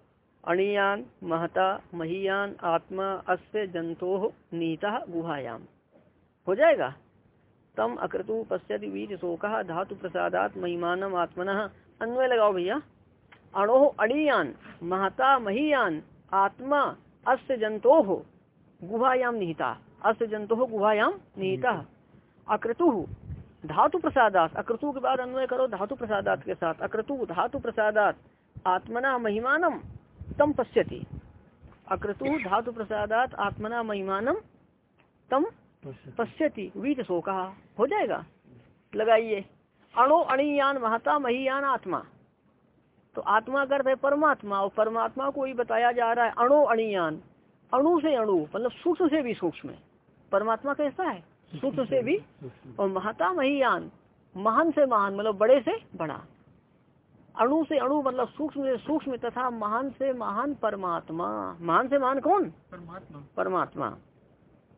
अणियान, महता, महीयान, आत्मा, अस्य जंतो नीता, गुहायाम। हो जाएगा? तम अक्रतु पश्चात वीर शोक धातु प्रसादात महिमानम, आत्मन। अन्वय लगाओ भैया। अणो, अणियान, महता, महीयान, आत्मा, अस्य जंतो गुहायाम, निहिता। अस्य जंतो गुहायाम निहिता अक्रतु धातु प्रसादात अक्रतु के बाद अन्वय करो धातु प्रसादात के साथ। अक्रतु धातु प्रसादात आत्मना महिमानम तम पश्यति। अक्रतु धातु प्रसादात आत्मना महिमानम तम पश्यति। वीत शोका हो जाएगा? लगाइए। अणो अणियान महता महियान आत्मा। तो आत्मा का अर्थ है परमात्मा। और परमात्मा को ही बताया जा रहा है अणो अणियान। अणु से अणु मतलब सूक्ष्म से भी सूक्ष्म परमात्मा कैसा है? सूक्ष्म से भी और महता महियान महान से महान मतलब बड़े से बड़ा। अणु से अणु मतलब सूक्ष्म से सूक्ष्म तथा महान से महान परमात्मा। महान से महान कौन? परमात्मा। परमात्मा।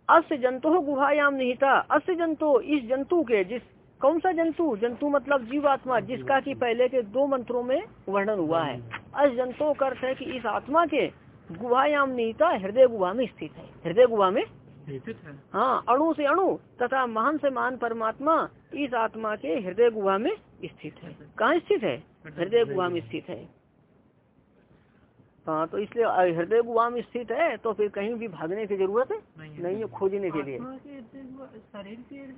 अस्य जंतु गुहायाम निहिता। अस्य जंतु इस जंतु के जिस कौन सा जंतु? जंतु मतलब जीवात्मा जिसका कि पहले के दो मंत्रों में वर्णन हुआ है। अस जंतु का अर्थ है कि इस आत्मा के गुहायाम निहिता हृदय गुहा में स्थित है। हृदय गुहा में हाँ। अणु से अणु तथा महान से महान परमात्मा इस आत्मा के हृदय गुहा में स्थित है। कहाँ स्थित है? हृदय गुहा में स्थित है। हाँ तो इसलिए हृदय गुहा में स्थित है तो फिर कहीं भी भागने की ज़रूरत है? नहीं है। खोजने के लिए।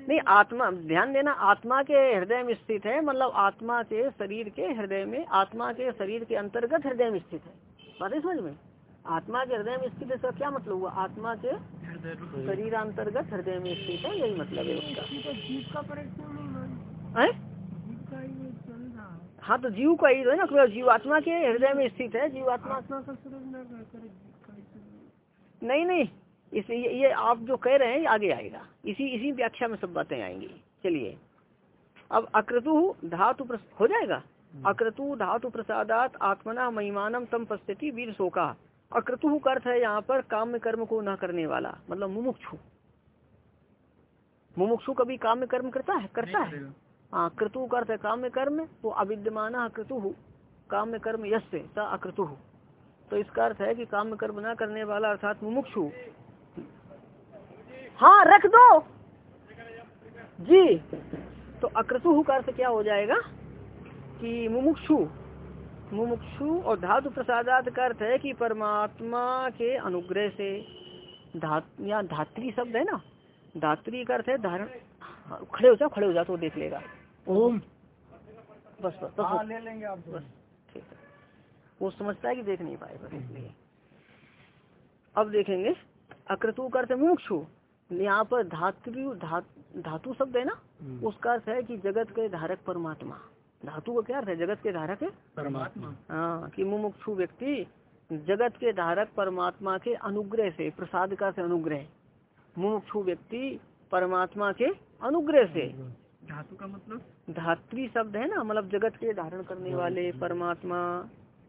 नहीं आत्मा ध्यान देना आत्मा के हृदय में स्थित है मतलब आत्मा के शरीर के हृदय में आत्मा के शरीर के अंतर्गत हृदय में स्थित है। बात है समझ में? आत्मा के हृदय में स्थित है क्या मतलब हुआ? आत्मा के शरीर अंतर्गत हृदय में स्थित है यही मतलब है उसका। हाँ? तो जीव का ही तो है ना जीवात्मा के हृदय में स्थित है जीवात्मा। नहीं नहीं इस ये, ये आप जो कह रहे हैं आगे आएगा। इसी इसी व्याख्या में सब बातें आएँगी। चलिए। अब अक्रतु धातु हो जाएगा? अक्रतु धातु प्रसादात आत्मना महिमानम तम पश्यति वीर शोका अक्रतु का अर्थ है यहाँ पर काम कर्म को न करने वाला मतलब मुमुक्षु। मुमुक्षु कभी काम कर्म करता है? करता है। हाँ क्रतु का अर्थ है काम्य कर्म तो अविद्यमान क्रतु काम्य कर्म यश स अक्रतु तो इसका अर्थ है कि काम्य कर्म न करने वाला अर्थात मुमुक्षु। हाँ रख दो। जी। तो अक्रतु का अर्थ क्या हो जाएगा? कि मुमुक्षु मुमुक्षु और धातु प्रसादात का अर्थ है कि परमात्मा के अनुग्रह से। धात या धात्री शब्द है ना? धात्री का अर्थ है धारण। खड़े हो जाओ खड़े हो जाओ तो देख लेगा। ओम। बस बस बस, हाँ, ले लेंगे आप। बस ठीक है। वो समझता है कि देख नहीं पाएगा इसलिए अब देखेंगे अक्रतु करते मुक्षु यहाँ पर धातु धातु शब्द है ना? उसका अर्थ है कि जगत के धारक परमात्मा। धातु का क्या अर्थ है? जगत के धारक है? परमात्मा। हाँ कि मुमुक्षु व्यक्ति जगत के धारक परमात्मा के अनुग्रह से प्रसाद का से अनुग्रह मुमुक्षु व्यक्ति परमात्मा के अनुग्रह से। धातु का मतलब? धात्री शब्द है ना मतलब जगत के धारण करने वाले परमात्मा।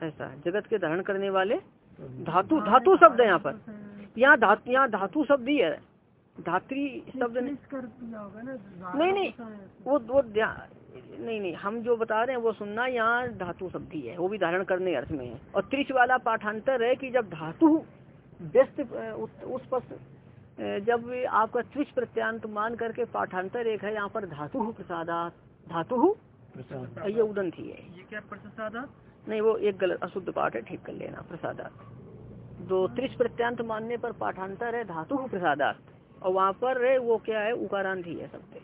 ऐसा जगत के धारण करने वाले धातु धातु शब्द है यहाँ पर। यहाँ धातु यहाँ धातु शब्द ही है। धात्री शब्द ना नहीं नहीं वो वो नहीं नहीं हम जो बता रहे हैं वो सुनना यहाँ धातु शब्द ही है वो भी धारण करने अर्थ में है। और त्रिच वाला पाठांतर है कि जब धातु व्यस्त उस, उस पर जब आपका त्रिच प्रत्यांत मान करके पाठांतर एक है यहाँ पर धातु प्रसादात धातु ये उदंत ही है। ये क्या प्रसादा नहीं वो एक गलत अशुद्ध पाठ है ठीक कर लेना प्रसादात। जो त्रिश प्रत्यांत मानने पर पाठांतर है धातु प्रसादात। और वहाँ पर वो क्या है उकारांत ही है शब्द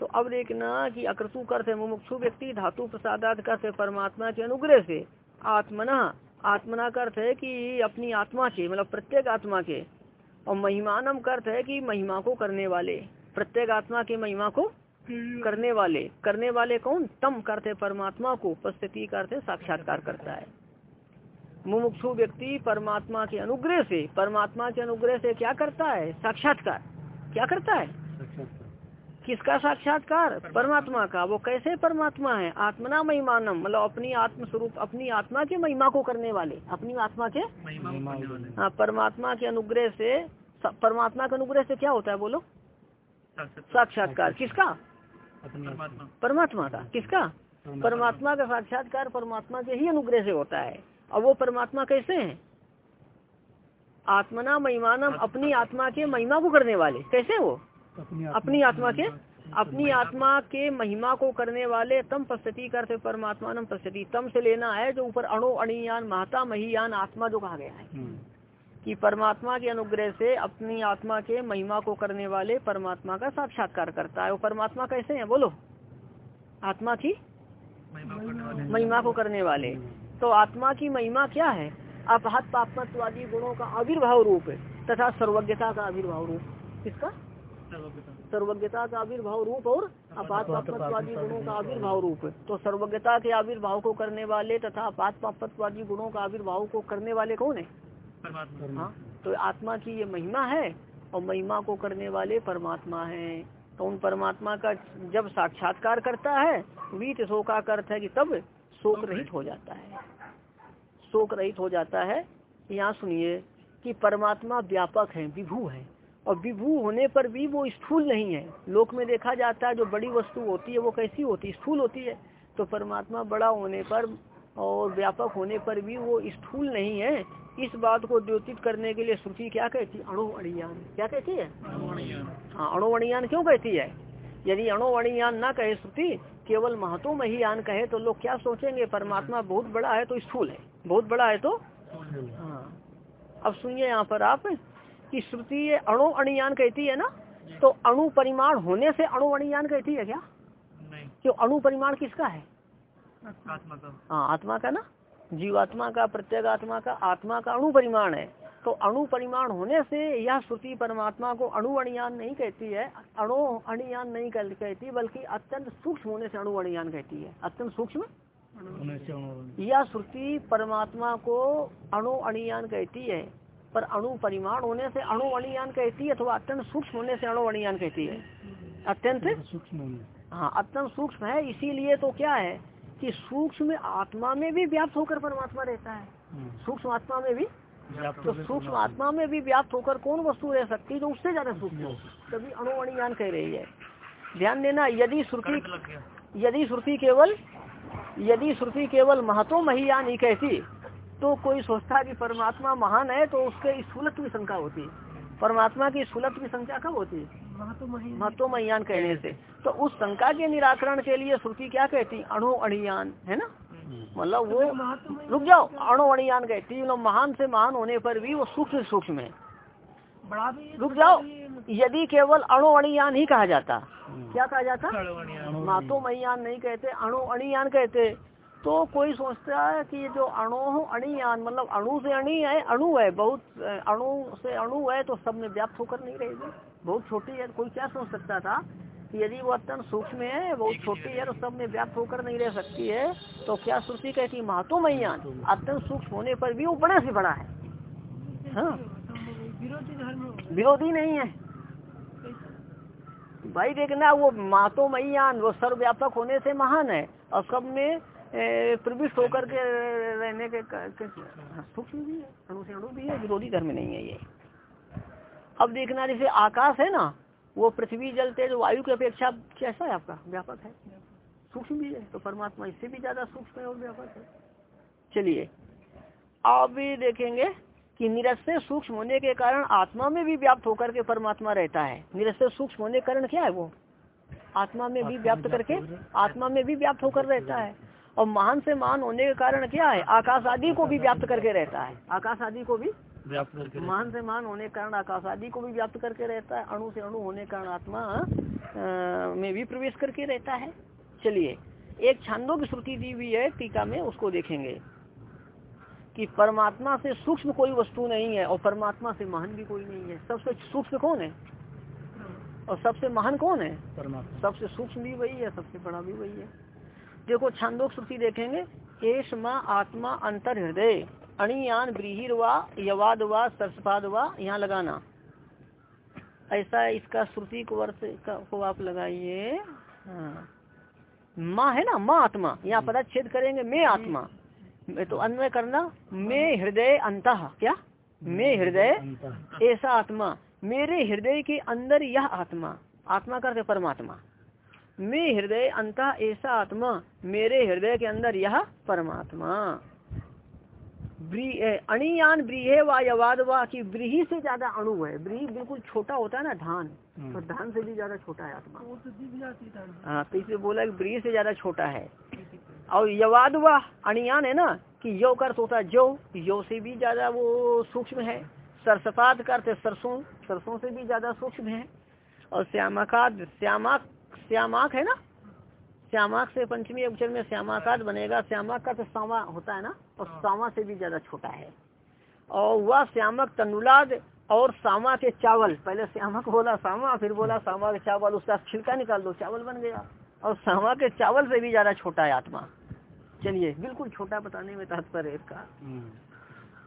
तो अब देखना कि अक्रतु कर से मुमुक्षु व्यक्ति, धातु प्रसादात कर से परमात्मा के अनुग्रह से। आत्मना आत्मना का अर्थ है कि अपनी आत्मा के मतलब प्रत्येक आत्मा के। और महिमानम का अर्थ है कि महिमा को करने वाले। प्रत्येक आत्मा की महिमा को करने वाले। करने वाले कौन? तम करते परमात्मा को। उपस्थिति करते साक्षात्कार करता है। मुमुक्षु व्यक्ति परमात्मा के अनुग्रह से परमात्मा के अनुग्रह से क्या करता है? साक्षात्कार। क्या करता है? किसका साक्षात्कार? परमात्मा। का। वो कैसे परमात्मा है? आत्मना महिमानम मतलब अपनी आत्म स्वरूप अपनी आत्मा के महिमा को करने वाले। अपनी आत्मा के? महिमा को करने वाले। हाँ परमात्मा के अनुग्रह से परमात्मा के अनुग्रह से क्या होता है बोलो? साक्षात्कार। किसका? परमात्मा परमात्मा का। किसका? परमात्मा का साक्षात्कार परमात्मा के ही अनुग्रह से होता है। और वो परमात्मा कैसे है? आत्मना महिमानम अपनी आत्मा के महिमा को करने वाले। कैसे वो? अपनी आत्मा के अपनी आत्मा के महिमा को करने वाले। तम पश्यति करते परमात्मा नम पश्यति तम से लेना है जो ऊपर अणो अणियान महता महियान आत्मा जो कहा गया है। कि परमात्मा के अनुग्रह से अपनी आत्मा के महिमा को करने वाले परमात्मा का साक्षात्कार करता है। वो परमात्मा कैसे है? बोलो। आत्मा की महिमा को करने वाले। तो आत्मा की महिमा क्या है? अपहत पापत्वादी गुणों का आविर्भाव रूप है तथा सर्वज्ञता का आविर्भाव रूप। किसका? सर्वज्ञता। का आविर्भाव रूप और अपात पापत्वादी गुणों का आविर्भाव रूप तो सर्वज्ञता के आविर्भाव को करने वाले तथा अपात पापत्वादी गुणों का आविर्भाव को करने वाले कौन है? परमात्मा। हाँ तो आत्मा की ये महिमा है और महिमा को करने वाले परमात्मा है। तो उन परमात्मा का जब साक्षात्कार करता है वीत शोका का अर्थ है कि तब शोक रहित हो जाता है। शोक रहित हो जाता है यहाँ सुनिए कि परमात्मा व्यापक है विभू है। और विभू होने पर भी वो स्थूल नहीं है। लोक में देखा जाता है जो बड़ी वस्तु होती है वो कैसी होती है? स्थूल होती है। तो परमात्मा बड़ा होने पर और व्यापक होने पर भी वो स्थूल नहीं है। इस बात को द्योतित करने के लिए श्रुति क्या कहती है? अणु अणियान क्या कहती है? हाँ अणु अणियान क्यों कहती है? यदि अणु अणियान ना कहे श्रुति केवल महत्व में ही आन कहे तो लोग क्या सोचेंगे? परमात्मा बहुत बड़ा है तो स्थूल है। बहुत बड़ा है तो हाँ। अब सुनिए यहाँ पर आप कि श्रुति ये अणु अणियान कहती है ना? तो अणु परिमाण होने से अणु अणियान कहती है क्या? नहीं। क्यों? अणु परिमाण किसका है? आत्मा का। हाँ आत्मा का ना? जीवात्मा का प्रत्येक आत्मा का आत्मा का अणु परिमाण है। तो अणु परिमाण होने से यह श्रुति परमात्मा को अणु अणियान नहीं कहती है अणु अणियान नहीं कहती बल्कि अत्यंत सूक्ष्म होने से अणु अणियान कहती है। अत्यंत सूक्ष्म? यह श्रुति परमात्मा को अणु अणियान कहती है पर अणु परिमाण होने से अणु अणियान कहती है अथवा अत्यंत सूक्ष्म होने से अणु अणियान कहती है। अत्यंत? सूक्ष्म हाँ अत्यंत सूक्ष्म है इसीलिए तो क्या है कि सूक्ष्म आत्मा में भी व्याप्त होकर परमात्मा रहता है। सूक्ष्म आत्मा में भी तो सूक्ष्म आत्मा में भी व्याप्त होकर कौन वस्तु रह सकती है जो उससे ज़्यादा सूक्ष्म हो? तभी अणु अणियान कह रही है। ध्यान देना यदि श्रुति यदि श्रुति केवल यदि श्रुति केवल महतो महियान ही कहती तो कोई सोचता कि परमात्मा महान है तो उसके स्थूलत्व की शंका होती। परमात्मा की स्थूलत्व की संख्या कब होती? महतो महियान कहने से। तो उस शंका के निराकरण के लिए श्रुति क्या कहती? अणु अणियान है ना? मतलब वो रुक जाओ अणु अणियान कहती मतलब महान से महान होने पर भी वो सूक्ष्म सूक्ष्म है। बड़ा रुक जाओ यदि केवल अणु अणियान ही कहा जाता क्या कहा जाता? मातो महियान नहीं कहते अणु अणियान कहते। तो कोई सोचता है कि जो अणु अणियान मतलब अणु से अणि है अणु है बहुत अणु से अणु है तो सब में व्याप्त होकर नहीं रहेगी। बहुत छोटी है कोई क्या सोच सकता था? कि यदि वो अत्यंत सूक्ष्म है बहुत छोटी है तो सब में व्याप्त होकर नहीं रह सकती है तो क्या श्रुति कहती महत्व मैयान अत्यंत सूक्ष्म होने पर भी वो बड़े से बड़ा है। हाँ। विरोधी नहीं है। भाई देखना वो मातो मैयान वो सर्वव्यापक होने से महान है और सब में प्रविष्ट होकर के रहने के हाँ, सूक्ष्म भी है अणु भी है विरोधी धर्म नहीं है ये। अब देखना जैसे आकाश है ना वो पृथ्वी जल तेज वायु की अपेक्षा कैसा है आपका? व्यापक है। सूक्ष्म भी है तो परमात्मा इससे भी ज़्यादा सूक्ष्म है और व्यापक है। चलिए अब भी देखेंगे कि निरस्य सूक्ष्म होने के कारण आत्मा में भी व्याप्त होकर के परमात्मा रहता है। निरस्य सूक्ष्म होने के कारण क्या है वो? आत्मा में भी व्याप्त करके आत्मा में भी व्याप्त होकर रहता है। और महान से महान होने के कारण क्या है? आकाश आदि को भी व्याप्त करके रहता है। आकाश आदि को भी व्याप्त करके महान से महान होने के कारण आकाश आदि को भी व्याप्त करके रहता है अणु से अणु होने के कारण आत्मा में भी प्रवेश करके रहता है। चलिए एक छंदों की श्रुति दी हुई है टीका में उसको देखेंगे। कि परमात्मा से सूक्ष्म कोई वस्तु नहीं है और परमात्मा से महान भी कोई नहीं है। सबसे सूक्ष्म कौन है? और सबसे महान कौन है? परमात्मा। सबसे सूक्ष्म भी वही है सबसे बड़ा भी वही है। देखो छंदोक श्रुति देखेंगे एश आत्मा अंतर हृदय अणियान ब्रीहिर वा यवाद वा सरसपाद वा यहाँ लगाना। ऐसा इसका श्रुति को अर्थ को आप लगाइए। हाँ। माँ है ना, माँ आत्मा। यहाँ पदच्छेद करेंगे, मैं आत्मा। तो अन्वय करना, मैं हृदय अंत, क्या? मैं हृदय ऐसा आत्मा। मेरे हृदय के अंदर यह आत्मा। आत्मा करके परमात्मा। मैं हृदय अंत ऐसा आत्मा, मेरे हृदय के अंदर यह परमात्मा। अणियान ब्रीहे व यवाद वा की ब्रीही से ज़्यादा अणु है। ब्रीही बिल्कुल छोटा होता है ना धान। हम्म। तो धान से भी ज़्यादा छोटा है आत्मा। तो हाँ तो इसे बोला कि ब्रीही से ज़्यादा छोटा है। और यवाद वा अणियान है ना कि यो कर होता है जो। यो से भी ज़्यादा वो सूक्ष्म है। सरसपात करते सरसों। सरसों से भी ज़्यादा सूक्ष्म है। और श्यामाकाद श्यामाक श्यामाक है ना श्यामाक से पंचमी अक्षर में श्यामाकाद बनेगा। श्यामाक का तो सावा होता है ना? और हाँ। सावा से भी ज़्यादा छोटा है। और वह श्यामक तनुलाद और सामा के चावल। पहले श्यामक बोला सामा फिर बोला सामा के चावल। उसका छिलका निकाल दो चावल बन गया। और सामा के चावल से भी ज़्यादा छोटा है आत्मा। चलिए बिल्कुल छोटा बताने में तात्पर्य इसका। हम्म।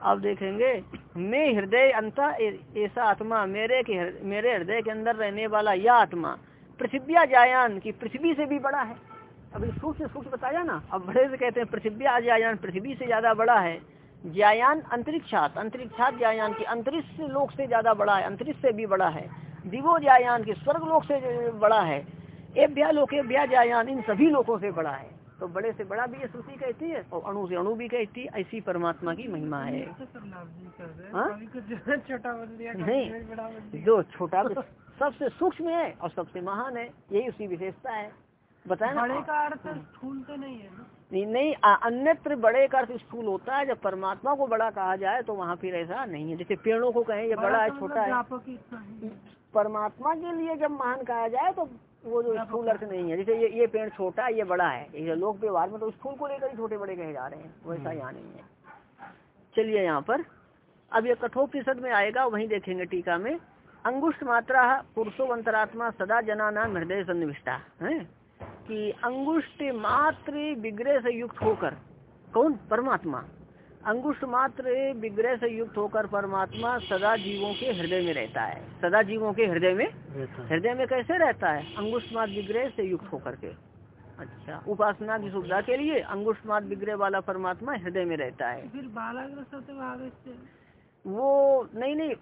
अब देखेंगे मैं हृदय अंत ऐसा आत्मा मेरे के मेरे हृदय के अंदर रहने वाला यह आत्मा पृथ्वी जायान की पृथ्वी से भी बड़ा है। अभी सूक्ष्म सूक्ष्म बताया ना अब बड़े से कहते हैं पृथ्वी जायान पृथ्वी से ज़्यादा बड़ा है। ज्यायान अंतरिक्षात अंतरिक्षात ज्यायान की अंतरिक्ष लोक से ज़्यादा बड़ा है अंतरिक्ष से भी बड़ा है। दिवो ज्यायान की स्वर्ग लोक से बड़ा है। एभ्या लोक एभ्या ज्यायान इन सभी लोगों से बड़ा है। तो बड़े से बड़ा भी ये श्रुति कहती है और अणु से अणु भी कहती है ऐसी परमात्मा की महिमा है। हाँ? नहीं जो छोटा सबसे सूक्ष्म है और सबसे महान है यही उसकी विशेषता है। बताए बड़े का अर्थ स्थूल तो नहीं है ना? नहीं नहीं अन्यत्र बड़े का अर्थ स्थूल होता है जब परमात्मा को बड़ा कहा जाए तो वहाँ फिर ऐसा नहीं है। जैसे पेड़ों को कहें ये बड़ा है तो छोटा है। परमात्मा के लिए जब महान कहा जाए तो वो जो स्थूल अर्थ नहीं है। जैसे ये ये पेड़ छोटा है ये बड़ा है। लोक व्यवहार में तो स्थूल को लेकर ही छोटे बड़े कहे जा रहे हैं। वैसा हम्म। यहाँ नहीं है। चलिए यहाँ पर। अब ये प्रतिशत में आएगा वहीं देखेंगे टीका में। अंगुष्ठ मात्रा पुरुषो अंतरात्मा सदा जनाना हृदय सन्निविष्टा। है? कि अंगुष्ठ मात्र विग्रह से युक्त होकर कौन? परमात्मा। अंगुष्ठ मात्र विग्रह से युक्त होकर परमात्मा सदा जीवों के हृदय में रहता है। सदा जीवों के हृदय में? हृदय में कैसे रहता है? अंगुष्ठ मात्र विग्रह से युक्त होकर के। अच्छा उपासना की सुविधा के लिए अंगुष्ठ मात्र विग्रह वाला परमात्मा हृदय में रहता है। फिर वो नहीं नहीं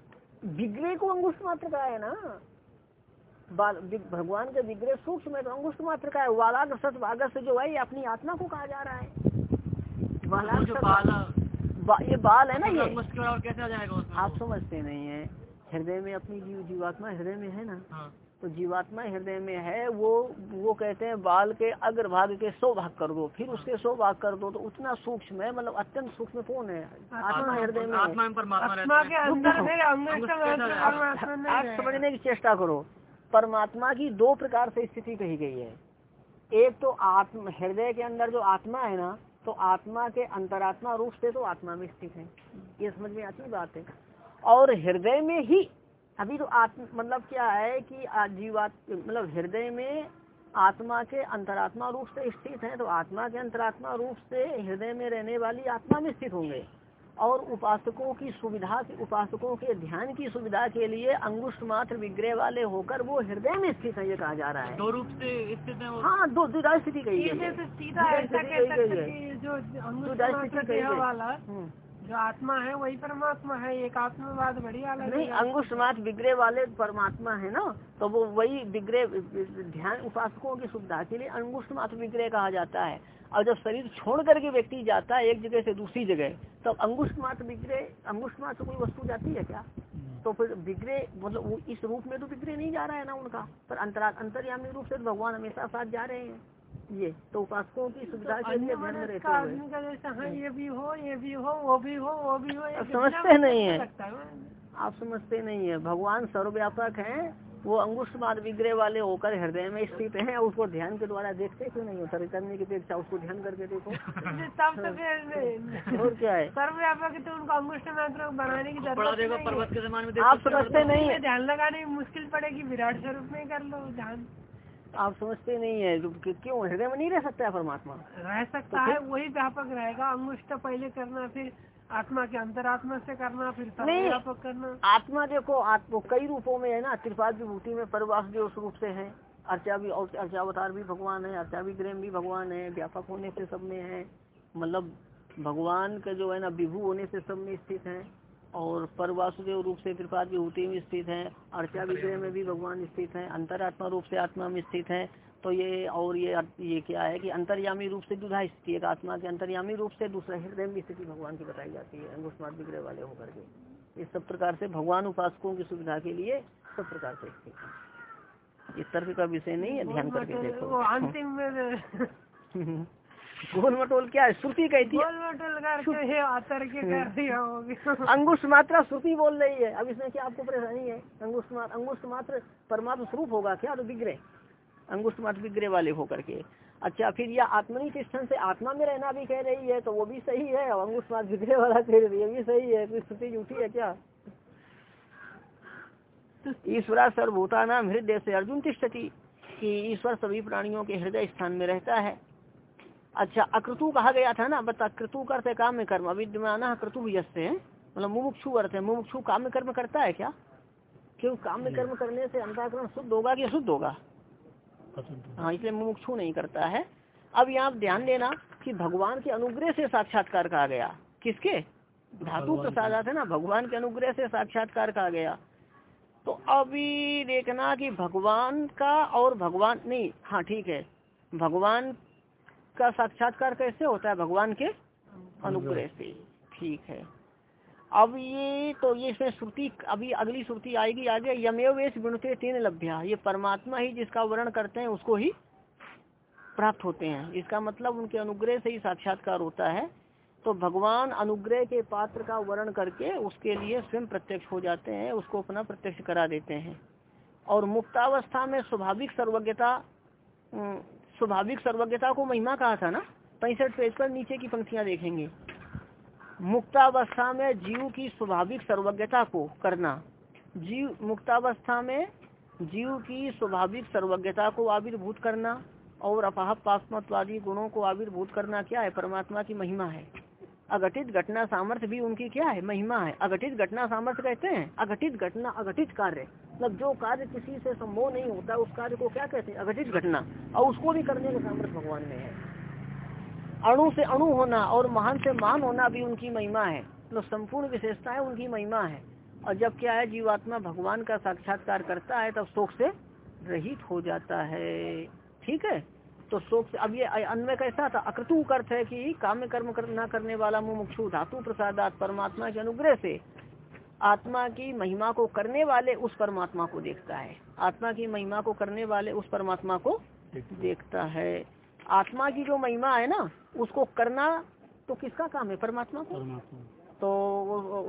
विग्रह को अंगुष्ठ मात्र का है ना। भगवान के विग्रह सूक्ष्म है तो अंगुष्ठ मात्र का है वालाग सत वागस जो है ये अपनी आत्मा को कहा जा रहा है। ये बाल है ना ये? कैसे जाएगा आप समझते नहीं है। हृदय में अपनी जीव जीवात्मा हृदय में है ना? हाँ। तो जीवात्मा हृदय में है वो वो कहते हैं बाल के अग्र भाग के सौ भाग कर दो। फिर उसके सौ भाग कर दो तो उतना सूक्ष्म है मतलब अत्यंत सूक्ष्म कौन है? आत्मा हृदय में आप समझने की चेष्टा करो। परमात्मा की दो प्रकार से स्थिति कही गई है। एक तो आत्म, हृदय के अंदर जो आत्मा है ना तो आत्मा के अंतरात्मा रूप से तो आत्मा में स्थित है। ये समझ में आती बात है। और हृदय में ही, अभी तो आत्म मतलब क्या है कि जीवात मतलब हृदय में आत्मा के अंतरात्मा रूप से स्थित है तो आत्मा के अंतरात्मा रूप से हृदय में रहने वाली आत्मा में स्थित होंगे। और उपासकों की सुविधा उपासकों के ध्यान की सुविधा के लिए अंगुष्ठ मात्र विग्रह वाले होकर वो हृदय में स्थित है ये कहा जा रहा है। दो रूप से स्थित है हाँ दो दुदा स्थिति कही है। जो वाला हम्म। जो आत्मा है वही परमात्मा है एक आत्मवाद बढ़िया नहीं अंगुष्ठ मात विग्रह वाले परमात्मा है ना तो वो वही विग्रह ध्यान उपासकों की सुविधा के लिए अंगुष्ठ मात्र विग्रह कहा जाता है। और जब शरीर छोड़ करके व्यक्ति जाता है एक जगह से दूसरी जगह तो अंगुष्ठ मात्र विग्रह अंगुष्ठ मात्र कोई वस्तु जाती है क्या? तो फिर विग्रह मतलब वो इस रूप में तो विग्रह नहीं जा रहा है ना उनका पर अंतरा अंतर्यामी रूप से तो भगवान हमेशा साथ जा रहे हैं। ये तो उपासकों की सुविधा तो के लिए ध्यान में रहते हुए। हाँ, ये भी हो ये भी हो वो भी हो वो भी हो समझते नहीं है। आप समझते नहीं है। भगवान सर्वव्यापक हैं वो अंगुष्ठ माद विग्रह वाले होकर हृदय में स्थित हैं उसको ध्यान के द्वारा देखते क्यों नहीं होता करने की अपेक्षा उसको ध्यान करके देखो। तो फिर और क्या है? तो उनको अंगुष्ठ मात्र बनाने की ज़रूरत के जमाने में आप समझते नहीं है। ध्यान लगाने में मुश्किल पड़ेगी विराट स्वरूप में कर लो ध्यान। आप समझते नहीं है क्यों? हृदय में नहीं रह सकता है परमात्मा। रह सकता तो है वही व्यापक रहेगा। अंगुष्ठ पहले करना फिर आत्मा के अंतरात्मा से करना फिर व्यापक करना। आत्मा देखो आत्मा कई रूपों में है ना त्रिपाद विभूति में परवास जो उस रूप से है। अर्चा भी और अर्चावतार भी भगवान है अर्चा भी ग्रेम भी भगवान है व्यापक होने से सब में है। मतलब भगवान का जो है ना विभू होने से सब में स्थित है और पर वासुदेव रूप से त्रिपाद विभूति में स्थित है अर्चा विग्रह में भी भगवान स्थित है अंतरात्मा रूप से आत्मा में स्थित है। तो ये और ये ये क्या है कि अंतर्यामी रूप से दुधा स्थिति एक आत्मा के अंतर्यामी रूप से दूसरा हृदय में स्थिति भगवान की बताई जाती है अंगुष्मात विग्रह वाले होकर के। इस सब प्रकार से भगवान उपासकों की सुविधा के लिए सब प्रकार से स्थित इस तर्क का विषय नहीं है ध्यान करके देखो। अंतिम में गोल मटोल क्या है? श्रुति कहती है। अंगुष्ठ मात्रा श्रुति बोल रही है। अब इसमें क्या आपको परेशानी है? अंगुष्ठ मात्र अंगुष्ठ मात्र परमात्मा स्वरूप होगा क्या? तो विग्रह अंगुष्ठ मात्र विग्रह वाले होकर के। अच्छा फिर यह आत्मनी तिष्ठन से आत्मा में रहना भी कह रही है तो वो भी सही है? और अंगुष्ठ विग्रह वाला कह रही है भी सही है कोई श्रुति झूठी है क्या? ईश्वरा सर्वभूता नाम हृदय से अर्जुन तिष्ठती कि ईश्वर सभी प्राणियों के हृदय स्थान में रहता है। अच्छा अकृतु कहा गया था ना बता कृतु करते काम में कर्म अविद्यमान कृतु यसे मतलब मुमुक्षु अर्थ है मुमुक्षु काम में कर्म करता है क्या? क्यों? काम में कर्म करने से अंताकरण शुद्ध होगा कि अशुद्ध होगा? हाँ इसलिए मुमुक्षु नहीं करता है। अब यहाँ ध्यान देना कि भगवान के अनुग्रह से साक्षात्कार कहा गया। किसके? धातु प्रसाद है ना? भगवान के अनुग्रह से साक्षात्कार कहा गया। तो अभी देखना कि भगवान का और भगवान नहीं हाँ ठीक है। भगवान का साक्षात्कार कैसे होता है? भगवान के अनुग्रह से। ठीक है। अब ये तो ये इसमें श्रुति, अभी अगली श्रुति आएगी आगे, यमेव वेश गुणते तीन लभ्या। ये परमात्मा ही जिसका वर्ण करते हैं, उसको ही प्राप्त होते हैं। इसका मतलब उनके अनुग्रह से ही साक्षात्कार होता है। तो भगवान अनुग्रह के पात्र का वर्ण करके उसके लिए स्वयं प्रत्यक्ष हो जाते हैं, उसको अपना प्रत्यक्ष करा देते हैं। और मुक्तावस्था में स्वाभाविक सर्वज्ञता स्वाभाविक सर्वज्ञता को महिमा कहा था ना? पैंसठ पेज पर नीचे की पंक्तियाँ देखेंगे। मुक्तावस्था में जीव की स्वाभाविक सर्वज्ञता को करना। जीव, मुक्तावस्था में जीव की स्वाभाविक सर्वज्ञता को आविर्भूत करना और अपाह गुणों को आविर्भूत करना क्या है? परमात्मा की महिमा है। अघटित घटना सामर्थ्य भी उनकी क्या है? महिमा है। अघटित घटना सामर्थ्य कहते हैं? अघटित घटना, अघटित कार्य। मतलब जो कार्य किसी से संभव नहीं होता, उस कार्य को क्या कहते हैं? अघटित घटना। और उसको भी करने का सामर्थ्य भगवान में है। अणु से अणु होना और महान से महान होना भी उनकी महिमा है। मतलब संपूर्ण विशेषता है उनकी महिमा है। और जब क्या है जीवात्मा भगवान का साक्षात्कार करता है तब शोक से रहित हो जाता है। ठीक है? तो शोक से अब ये अन्वय कैसा था? अक्रतु अर्थ है कि काम कर्म कर, न करने वाला मुमुक्षु धातु प्रसादात परमात्मा के अनुग्रह से आत्मा की महिमा को करने वाले उस परमात्मा को देखता है। आत्मा की महिमा को करने वाले उस परमात्मा को देखता है। आत्मा की जो महिमा है ना उसको करना तो किसका काम है? परमात्मा को? तो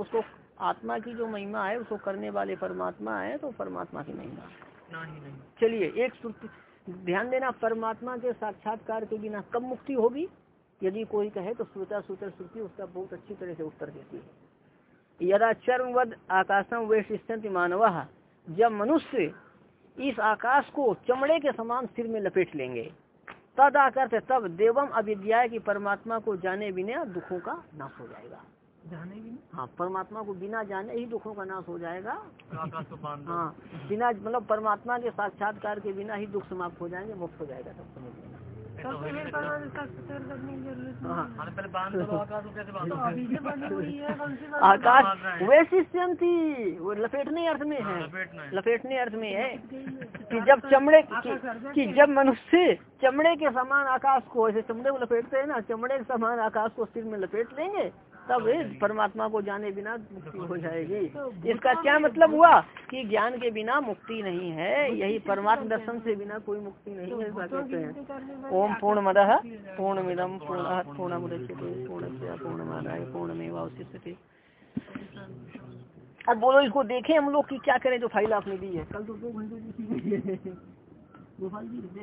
उसको आत्मा की जो महिमा है उसको करने वाले परमात्मा है तो परमात्मा की महिमा चलिए एक ध्यान देना परमात्मा के साक्षात्कार के बिना कब मुक्ति होगी? यदि कोई कहे तो श्रोता सूत्र श्रुति उसका बहुत अच्छी तरह से उत्तर देती है। यदा चर्मवद आकाशम वेशिष्ट मानव जब मनुष्य इस आकाश को चमड़े के समान सिर में लपेट लेंगे तद आकर तब देवम अविद्या की परमात्मा को जाने बिना दुखों का नाश हो जाएगा। जाने बिना? हाँ परमात्मा को बिना जाने ही दुखों का नाश हो जाएगा। हाँ बिना मतलब परमात्मा के साक्षात्कार के बिना ही दुख समाप्त हो जाएँगे मुक्त हो जाएगा सब समझ लेना आकाश वैसी कैसे बांधो तो हुई है कौन सी बात आकाश वैसे थी वो लपेटने अर्थ में है लपेटने अर्थ में है कि जब चमड़े कि, कि जब मनुष्य चमड़े के समान आकाश को ऐसे चमड़े को लपेटते हैं ना चमड़े के समान आकाश को सिर में लपेट लेंगे तब परमात्मा को जाने बिना मुक्ति हो जाएगी। इसका क्या मतलब हुआ? कि ज्ञान के बिना मुक्ति नहीं है यही परमात्मा दर्शन से बिना कोई मुक्ति नहीं है ऐसा कहते हैं। ओम पूर्ण मद पूर्ण मिदम पूर्ण पूर्ण मुदच्यते पूर्ण पूर्णमादाय पूर्णमेवावशिष्यते अब बोलो इसको देखें हम लोग की क्या करें जो फ़ाइल आपने दी है। कल तो दो घंटे